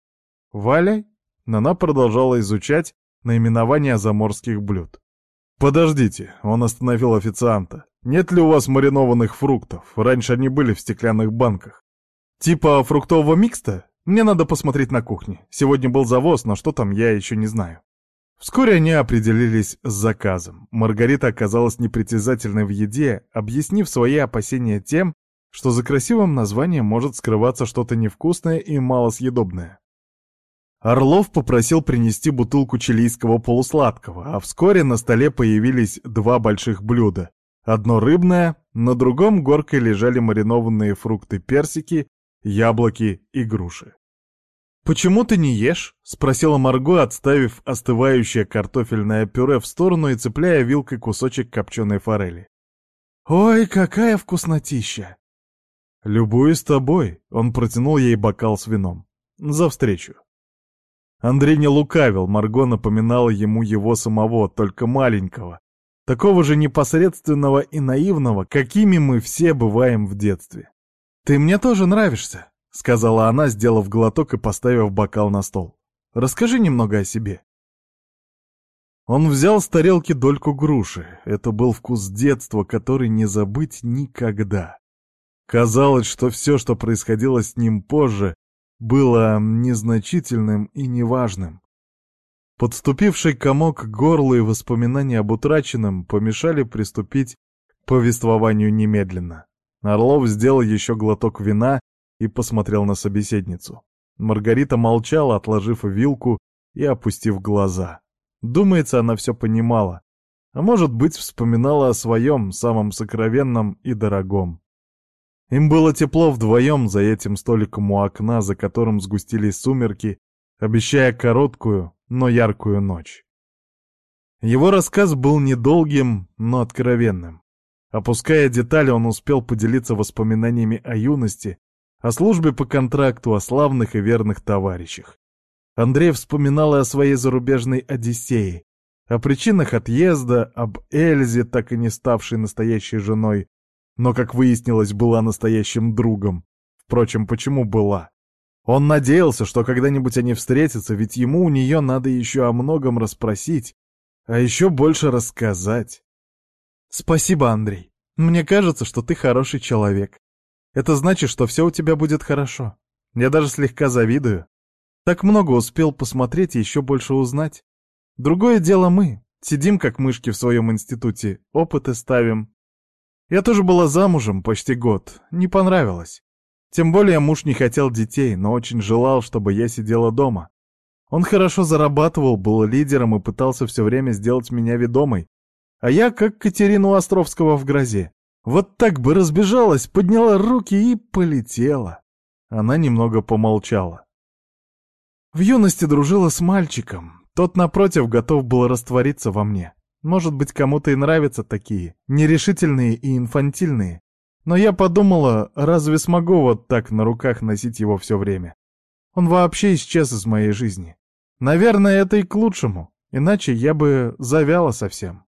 «Валяй!» Нана продолжала изучать наименование заморских блюд. «Подождите», — он остановил официанта. «Нет ли у вас маринованных фруктов? Раньше они были в стеклянных банках. Типа фруктового микста? Мне надо посмотреть на кухне. Сегодня был завоз, но что там, я еще не знаю». Вскоре они определились с заказом. Маргарита оказалась непритязательной в еде, объяснив свои опасения тем, что за красивым названием может скрываться что-то невкусное и малосъедобное. Орлов попросил принести бутылку чилийского полусладкого, а вскоре на столе появились два больших блюда. Одно рыбное, на другом горкой лежали маринованные фрукты-персики, яблоки и груши. «Почему ты не ешь?» — спросила Марго, отставив остывающее картофельное пюре в сторону и цепляя вилкой кусочек копченой форели. «Ой, какая вкуснотища!» «Любуюсь тобой», — он протянул ей бокал с вином. «За встречу». Андрей не лукавил, Марго напоминала ему его самого, только маленького, такого же непосредственного и наивного, какими мы все бываем в детстве. «Ты мне тоже нравишься», — сказала она, сделав глоток и поставив бокал на стол. «Расскажи немного о себе». Он взял с тарелки дольку груши. Это был вкус детства, который не забыть никогда. Казалось, что все, что происходило с ним позже, было незначительным и неважным. Подступивший комок к горлу и воспоминания об утраченном помешали приступить к повествованию немедленно. Орлов сделал еще глоток вина и посмотрел на собеседницу. Маргарита молчала, отложив вилку и опустив глаза. Думается, она все понимала, а может быть, вспоминала о своем, самом сокровенном и дорогом. Им было тепло вдвоем за этим столиком у окна, за которым сгустились сумерки, обещая короткую, но яркую ночь. Его рассказ был недолгим, но откровенным. Опуская детали, он успел поделиться воспоминаниями о юности, о службе по контракту, о славных и верных товарищах. Андрей вспоминал и о своей зарубежной Одиссее, о причинах отъезда, об Эльзе, так и не ставшей настоящей женой, но, как выяснилось, была настоящим другом. Впрочем, почему была? Он надеялся, что когда-нибудь они встретятся, ведь ему у нее надо еще о многом расспросить, а еще больше рассказать. «Спасибо, Андрей. Мне кажется, что ты хороший человек. Это значит, что все у тебя будет хорошо. Я даже слегка завидую. Так много успел посмотреть и еще больше узнать. Другое дело мы. Сидим, как мышки в своем институте, опыты ставим. Я тоже была замужем почти год. Не понравилось. Тем более муж не хотел детей, но очень желал, чтобы я сидела дома. Он хорошо зарабатывал, был лидером и пытался все время сделать меня ведомой. А я как Катерину Островского в грозе. Вот так бы разбежалась, подняла руки и полетела. Она немного помолчала. В юности дружила с мальчиком. Тот, напротив, готов был раствориться во мне. Может быть, кому-то и нравятся такие, нерешительные и инфантильные. Но я подумала, разве смогу вот так на руках носить его все время? Он вообще исчез из моей жизни. Наверное, это и к лучшему, иначе я бы завяла совсем.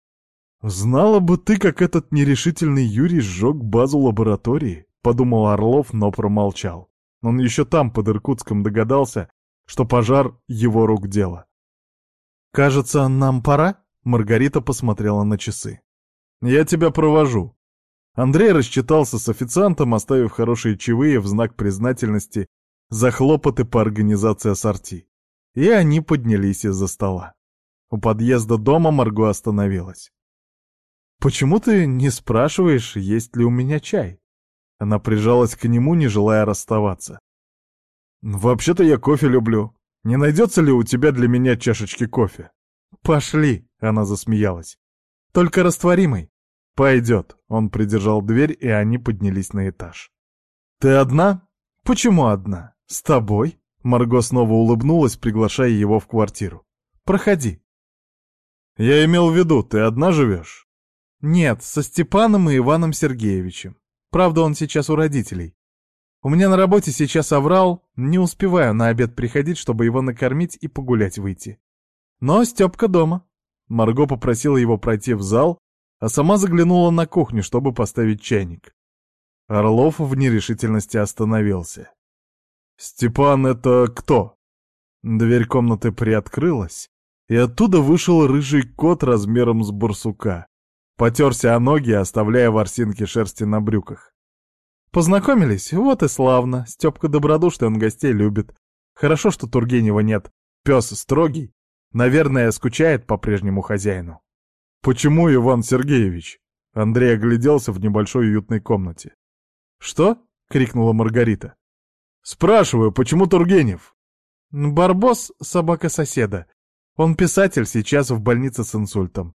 «Знала бы ты, как этот нерешительный Юрий сжег базу лаборатории», — подумал Орлов, но промолчал. Он еще там, под Иркутском, догадался, что пожар — его рук дело. «Кажется, нам пора?» — Маргарита посмотрела на часы. «Я тебя провожу», Андрей рассчитался с официантом, оставив хорошие чаевые в знак признательности за хлопоты по организации ассорти. И они поднялись из-за стола. У подъезда дома Марго остановилась. «Почему ты не спрашиваешь, есть ли у меня чай?» Она прижалась к нему, не желая расставаться. «Вообще-то я кофе люблю. Не найдется ли у тебя для меня чашечки кофе?» «Пошли!» — она засмеялась. «Только растворимый. «Пойдет». Он придержал дверь, и они поднялись на этаж. «Ты одна?» «Почему одна? С тобой?» Марго снова улыбнулась, приглашая его в квартиру. «Проходи». «Я имел в виду, ты одна живешь?» «Нет, со Степаном и Иваном Сергеевичем. Правда, он сейчас у родителей. У меня на работе сейчас оврал, не успеваю на обед приходить, чтобы его накормить и погулять выйти. Но Степка дома». Марго попросила его пройти в зал, а сама заглянула на кухню, чтобы поставить чайник. Орлов в нерешительности остановился. «Степан, это кто?» Дверь комнаты приоткрылась, и оттуда вышел рыжий кот размером с барсука. Потерся о ноги, оставляя ворсинки шерсти на брюках. Познакомились? Вот и славно. Степка добродушный, он гостей любит. Хорошо, что Тургенева нет. Пес строгий. Наверное, скучает по прежнему хозяину. «Почему Иван Сергеевич?» Андрей огляделся в небольшой уютной комнате. «Что?» — крикнула Маргарита. «Спрашиваю, почему Тургенев?» «Барбос — собака соседа. Он писатель, сейчас в больнице с инсультом.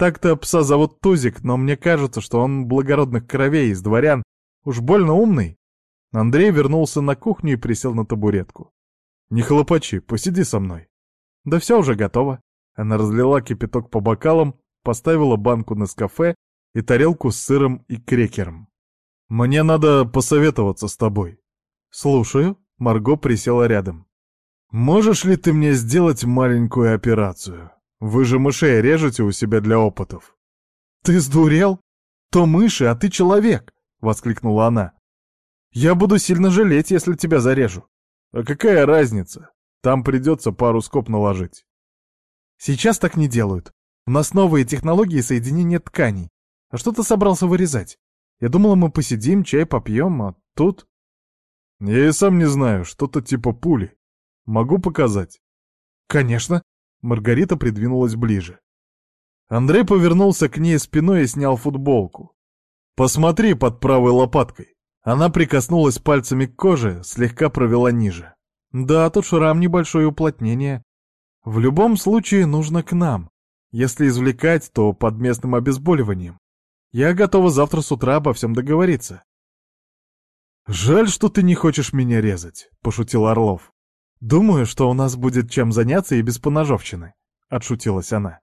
Так-то пса зовут Тузик, но мне кажется, что он благородных кровей из дворян. Уж больно умный». Андрей вернулся на кухню и присел на табуретку. «Не хлопачи, посиди со мной». «Да все уже готово». Она разлила кипяток по бокалам, поставила банку на кафе и тарелку с сыром и крекером. «Мне надо посоветоваться с тобой». «Слушаю». Марго присела рядом. «Можешь ли ты мне сделать маленькую операцию? Вы же мышей режете у себя для опытов». «Ты сдурел? То мыши, а ты человек!» — воскликнула она. «Я буду сильно жалеть, если тебя зарежу». «А какая разница? Там придется пару скоб наложить». «Сейчас так не делают. У нас новые технологии соединения тканей. А что ты собрался вырезать? Я думала, мы посидим, чай попьем, а тут... Я и сам не знаю, что-то типа пули. Могу показать? Конечно. Маргарита придвинулась ближе. Андрей повернулся к ней спиной и снял футболку. «Посмотри под правой лопаткой». Она прикоснулась пальцами к коже, слегка провела ниже. «Да, тут шрам небольшое уплотнение. В любом случае нужно к нам. Если извлекать, то под местным обезболиванием. Я готова завтра с утра обо всем договориться. «Жаль, что ты не хочешь меня резать», — пошутил Орлов. «Думаю, что у нас будет чем заняться и без поножовщины», — отшутилась она.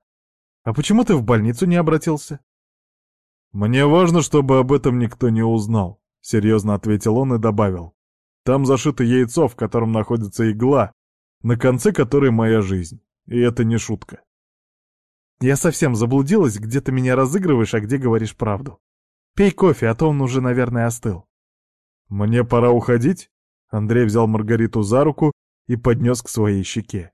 «А почему ты в больницу не обратился?» «Мне важно, чтобы об этом никто не узнал», — серьезно ответил он и добавил. «Там зашито яйцо, в котором находится игла, на конце которой моя жизнь. И это не шутка. Я совсем заблудилась, где ты меня разыгрываешь, а где говоришь правду. Пей кофе, а то он уже, наверное, остыл. Мне пора уходить? Андрей взял Маргариту за руку и поднес к своей щеке.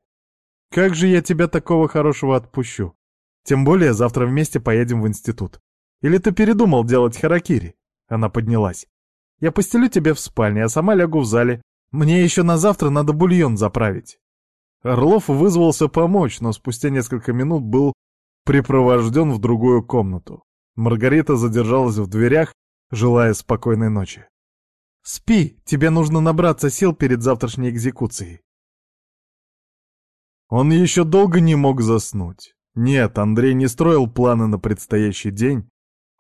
Как же я тебя такого хорошего отпущу? Тем более завтра вместе поедем в институт. Или ты передумал делать харакири? Она поднялась. Я постелю тебе в спальне, а сама лягу в зале. Мне еще на завтра надо бульон заправить». Орлов вызвался помочь, но спустя несколько минут был припровожден в другую комнату. Маргарита задержалась в дверях, желая спокойной ночи. «Спи, тебе нужно набраться сил перед завтрашней экзекуцией». Он еще долго не мог заснуть. Нет, Андрей не строил планы на предстоящий день.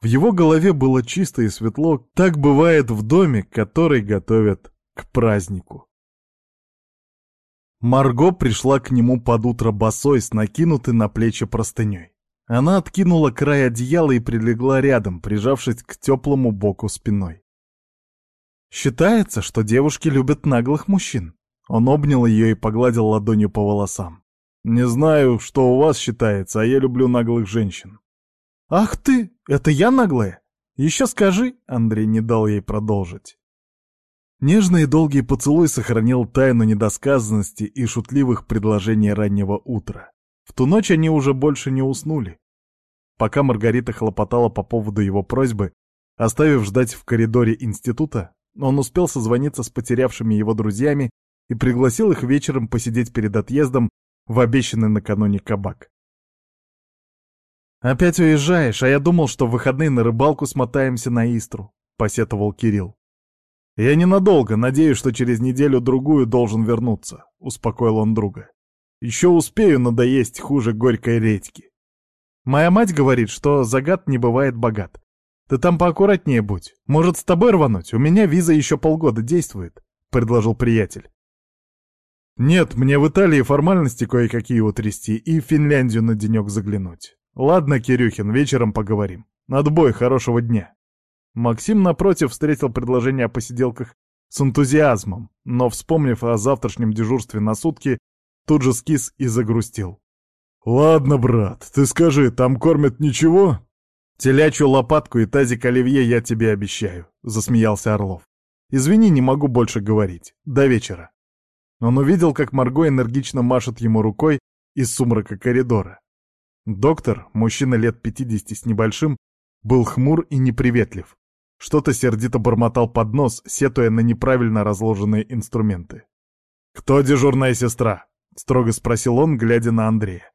В его голове было чисто и светло, так бывает в доме, который готовят к празднику. Марго пришла к нему под утро босой с накинутой на плечи простыней. Она откинула край одеяла и прилегла рядом, прижавшись к теплому боку спиной. Считается, что девушки любят наглых мужчин. Он обнял ее и погладил ладонью по волосам. «Не знаю, что у вас считается, а я люблю наглых женщин». «Ах ты! Это я наглая? Еще скажи!» Андрей не дал ей продолжить. Нежный и долгий поцелуй сохранил тайну недосказанности и шутливых предложений раннего утра. В ту ночь они уже больше не уснули. Пока Маргарита хлопотала по поводу его просьбы, оставив ждать в коридоре института, он успел созвониться с потерявшими его друзьями и пригласил их вечером посидеть перед отъездом в обещанный накануне кабак. «Опять уезжаешь, а я думал, что в выходные на рыбалку смотаемся на Истру», — посетовал Кирилл. «Я ненадолго, надеюсь, что через неделю-другую должен вернуться», — успокоил он друга. «Еще успею надоесть хуже горькой редьки». «Моя мать говорит, что загад не бывает богат. Ты там поаккуратнее будь. Может, с тобой рвануть? У меня виза еще полгода действует», — предложил приятель. «Нет, мне в Италии формальности кое-какие утрясти и в Финляндию на денек заглянуть. Ладно, Кирюхин, вечером поговорим. Отбой, хорошего дня». Максим, напротив, встретил предложение о посиделках с энтузиазмом, но, вспомнив о завтрашнем дежурстве на сутки, тут же скис и загрустил. «Ладно, брат, ты скажи, там кормят ничего?» «Телячью лопатку и тазик оливье я тебе обещаю», — засмеялся Орлов. «Извини, не могу больше говорить. До вечера». Он увидел, как Марго энергично машет ему рукой из сумрака коридора. Доктор, мужчина лет пятидесяти с небольшим, был хмур и неприветлив. Что-то сердито бормотал под нос, сетуя на неправильно разложенные инструменты. «Кто дежурная сестра?» — строго спросил он, глядя на Андрея.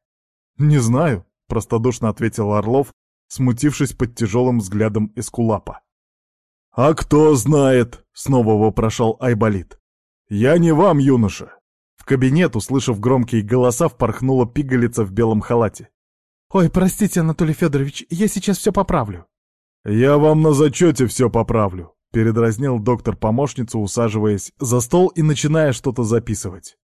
«Не знаю», — простодушно ответил Орлов, смутившись под тяжелым взглядом Эскулапа. «А кто знает?» — снова вопрошал Айболит. «Я не вам, юноша!» В кабинет, услышав громкие голоса, впорхнула пигалица в белом халате. «Ой, простите, Анатолий Федорович, я сейчас все поправлю». «Я вам на зачете все поправлю», — передразнил доктор помощницу, усаживаясь за стол и начиная что-то записывать.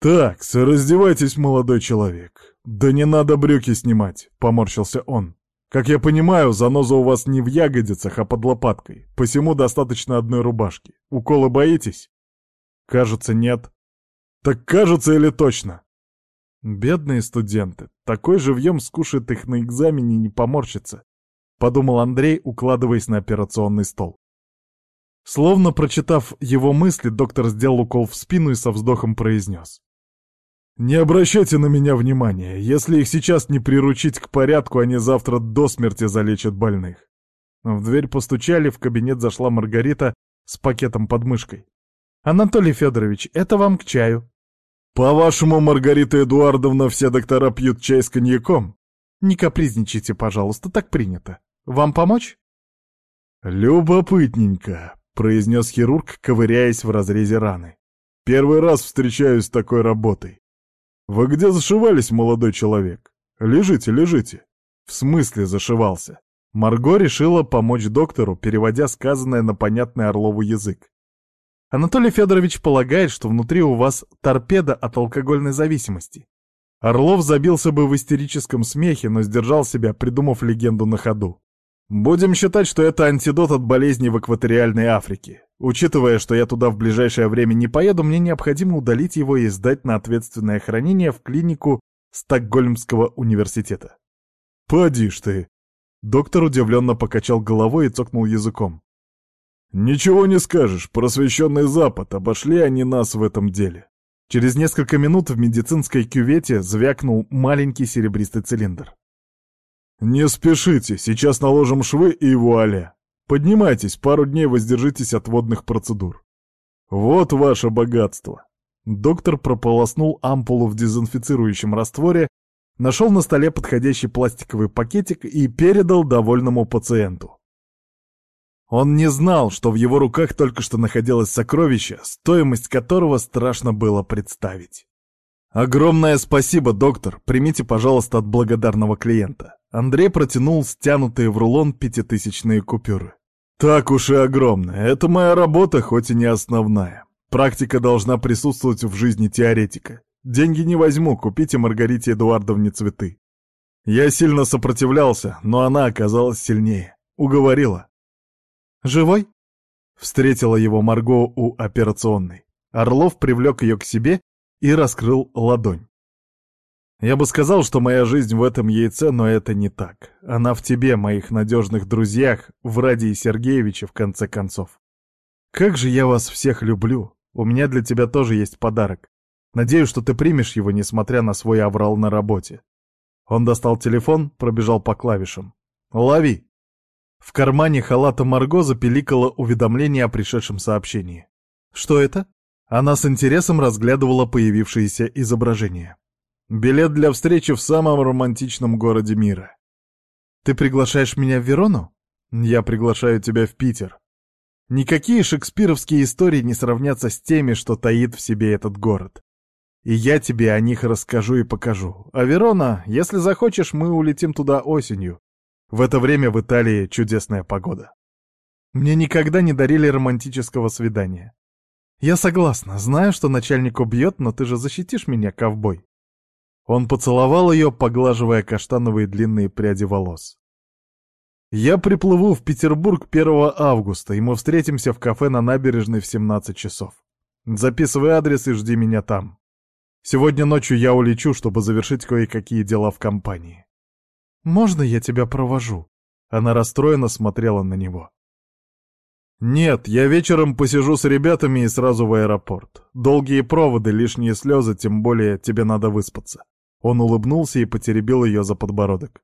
«Так, раздевайтесь, молодой человек. Да не надо брюки снимать», — поморщился он. «Как я понимаю, заноза у вас не в ягодицах, а под лопаткой, посему достаточно одной рубашки. Уколы боитесь?» «Кажется, нет». «Так кажется или точно?» «Бедные студенты. Такой живьем скушает их на экзамене и не поморщится подумал Андрей, укладываясь на операционный стол. Словно прочитав его мысли, доктор сделал укол в спину и со вздохом произнес. «Не обращайте на меня внимания. Если их сейчас не приручить к порядку, они завтра до смерти залечат больных». В дверь постучали, в кабинет зашла Маргарита с пакетом под мышкой. «Анатолий Федорович, это вам к чаю». «По-вашему, Маргарита Эдуардовна, все доктора пьют чай с коньяком?» «Не капризничайте, пожалуйста, так принято. Вам помочь?» «Любопытненько», — произнес хирург, ковыряясь в разрезе раны. «Первый раз встречаюсь с такой работой. Вы где зашивались, молодой человек? Лежите, лежите». «В смысле зашивался?» Марго решила помочь доктору, переводя сказанное на понятный Орлову язык. Анатолий Федорович полагает, что внутри у вас торпеда от алкогольной зависимости. Орлов забился бы в истерическом смехе, но сдержал себя, придумав легенду на ходу. Будем считать, что это антидот от болезни в экваториальной Африке. Учитывая, что я туда в ближайшее время не поеду, мне необходимо удалить его и сдать на ответственное хранение в клинику Стокгольмского университета. Поди ж ты. Доктор удивленно покачал головой и цокнул языком. Ничего не скажешь, просвещенный Запад, обошли они нас в этом деле. Через несколько минут в медицинской кювете звякнул маленький серебристый цилиндр. «Не спешите, сейчас наложим швы и вуаля. Поднимайтесь, пару дней воздержитесь от водных процедур. Вот ваше богатство. Доктор прополоснул ампулу в дезинфицирующем растворе, нашел на столе подходящий пластиковый пакетик и передал довольному пациенту. Он не знал, что в его руках только что находилось сокровище, стоимость которого страшно было представить. «Огромное спасибо, доктор. Примите, пожалуйста, от благодарного клиента». Андрей протянул стянутые в рулон пятитысячные купюры. «Так уж и огромное. Это моя работа, хоть и не основная. Практика должна присутствовать в жизни теоретика. Деньги не возьму, купите Маргарите Эдуардовне цветы». Я сильно сопротивлялся, но она оказалась сильнее. Уговорила. «Живой?» Встретила его Марго у операционной. Орлов привлек ее к себе и раскрыл ладонь. Я бы сказал, что моя жизнь в этом яйце, но это не так. Она в тебе, моих надежных друзьях, в Радии Сергеевиче, в конце концов. Как же я вас всех люблю. У меня для тебя тоже есть подарок. Надеюсь, что ты примешь его, несмотря на свой аврал на работе. Он достал телефон, пробежал по клавишам. «Лови!» В кармане халата Марго запеликало уведомление о пришедшем сообщении. «Что это?» Она с интересом разглядывала появившееся изображение. «Билет для встречи в самом романтичном городе мира». «Ты приглашаешь меня в Верону?» «Я приглашаю тебя в Питер». Никакие шекспировские истории не сравнятся с теми, что таит в себе этот город. И я тебе о них расскажу и покажу. А Верона, если захочешь, мы улетим туда осенью. В это время в Италии чудесная погода. Мне никогда не дарили романтического свидания. «Я согласна. Знаю, что начальник убьет, но ты же защитишь меня, ковбой». Он поцеловал ее, поглаживая каштановые длинные пряди волос. «Я приплыву в Петербург 1 августа, и мы встретимся в кафе на набережной в 17 часов. Записывай адрес и жди меня там. Сегодня ночью я улечу, чтобы завершить кое-какие дела в компании». «Можно я тебя провожу?» Она расстроенно смотрела на него. «Нет, я вечером посижу с ребятами и сразу в аэропорт. Долгие проводы, лишние слезы, тем более тебе надо выспаться». Он улыбнулся и потеребил ее за подбородок.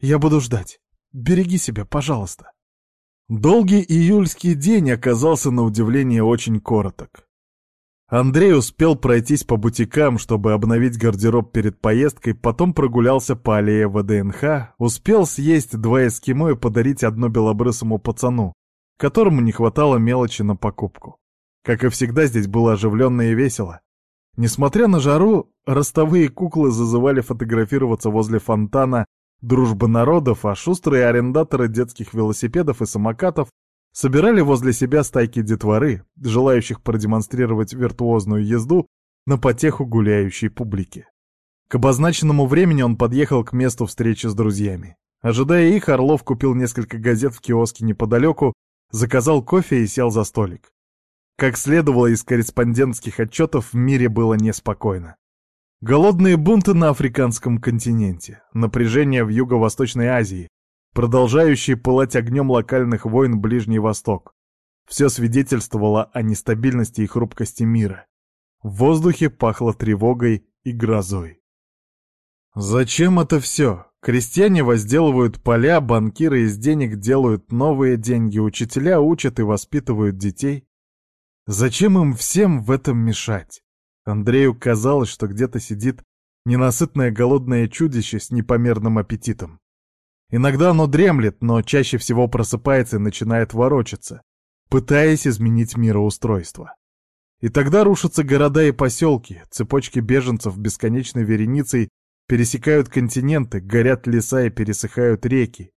«Я буду ждать. Береги себя, пожалуйста». Долгий июльский день оказался на удивление очень короток. Андрей успел пройтись по бутикам, чтобы обновить гардероб перед поездкой, потом прогулялся по аллее ВДНХ, успел съесть два эскимо и подарить одно белобрысому пацану, которому не хватало мелочи на покупку. Как и всегда, здесь было оживленно и весело. Несмотря на жару, ростовые куклы зазывали фотографироваться возле фонтана дружбы народов, а шустрые арендаторы детских велосипедов и самокатов собирали возле себя стайки детворы, желающих продемонстрировать виртуозную езду на потеху гуляющей публики. К обозначенному времени он подъехал к месту встречи с друзьями. Ожидая их, Орлов купил несколько газет в киоске неподалеку заказал кофе и сел за столик. Как следовало из корреспондентских отчетов, в мире было неспокойно. Голодные бунты на африканском континенте, напряжение в Юго-Восточной Азии, продолжающие пылать огнем локальных войн Ближний Восток. Все свидетельствовало о нестабильности и хрупкости мира. В воздухе пахло тревогой и грозой. Зачем это все? Крестьяне возделывают поля, банкиры из денег делают новые деньги, учителя учат и воспитывают детей. Зачем им всем в этом мешать? Андрею казалось, что где-то сидит ненасытное голодное чудище с непомерным аппетитом. Иногда оно дремлет, но чаще всего просыпается и начинает ворочаться, пытаясь изменить мироустройство. И тогда рушатся города и поселки, цепочки беженцев бесконечной вереницей Пересекают континенты, горят леса и пересыхают реки.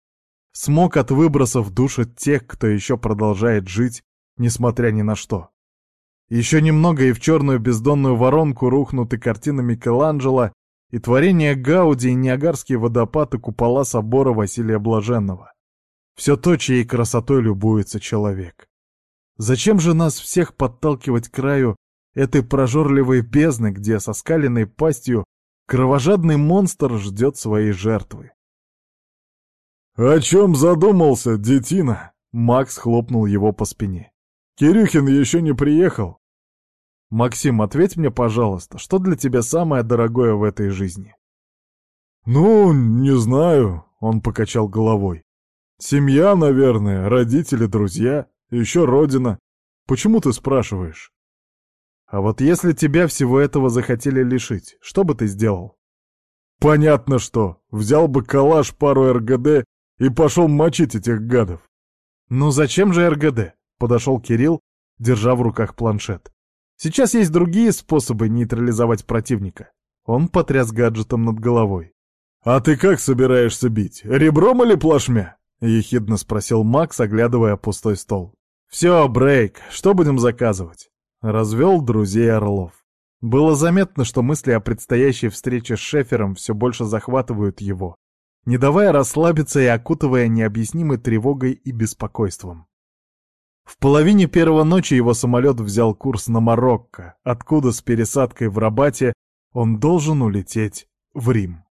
Смог от выбросов душит тех, кто еще продолжает жить, несмотря ни на что. Еще немного и в черную бездонную воронку рухнут и картины Микеланджело, и творения Гауди, и Ниагарские водопады купола собора Василия Блаженного. Все то, чьей красотой любуется человек. Зачем же нас всех подталкивать к краю этой прожорливой бездны, где со скаленной пастью Кровожадный монстр ждет своей жертвы. «О чем задумался, детина?» Макс хлопнул его по спине. «Кирюхин еще не приехал?» «Максим, ответь мне, пожалуйста, что для тебя самое дорогое в этой жизни?» «Ну, не знаю», — он покачал головой. «Семья, наверное, родители, друзья, еще родина. Почему ты спрашиваешь? А вот если тебя всего этого захотели лишить, что бы ты сделал? Понятно что. Взял бы калаш, пару РГД и пошел мочить этих гадов. Ну зачем же РГД? Подошел Кирилл, держа в руках планшет. Сейчас есть другие способы нейтрализовать противника. Он потряс гаджетом над головой. «А ты как собираешься бить? Ребром или плашмя?» — ехидно спросил Макс, оглядывая пустой стол. «Все, брейк, что будем заказывать?» Развел друзей Орлов. Было заметно, что мысли о предстоящей встрече с Шефером все больше захватывают его, не давая расслабиться и окутывая необъяснимой тревогой и беспокойством. В половине первого ночи его самолет взял курс на Марокко, откуда с пересадкой в Рабате он должен улететь в Рим.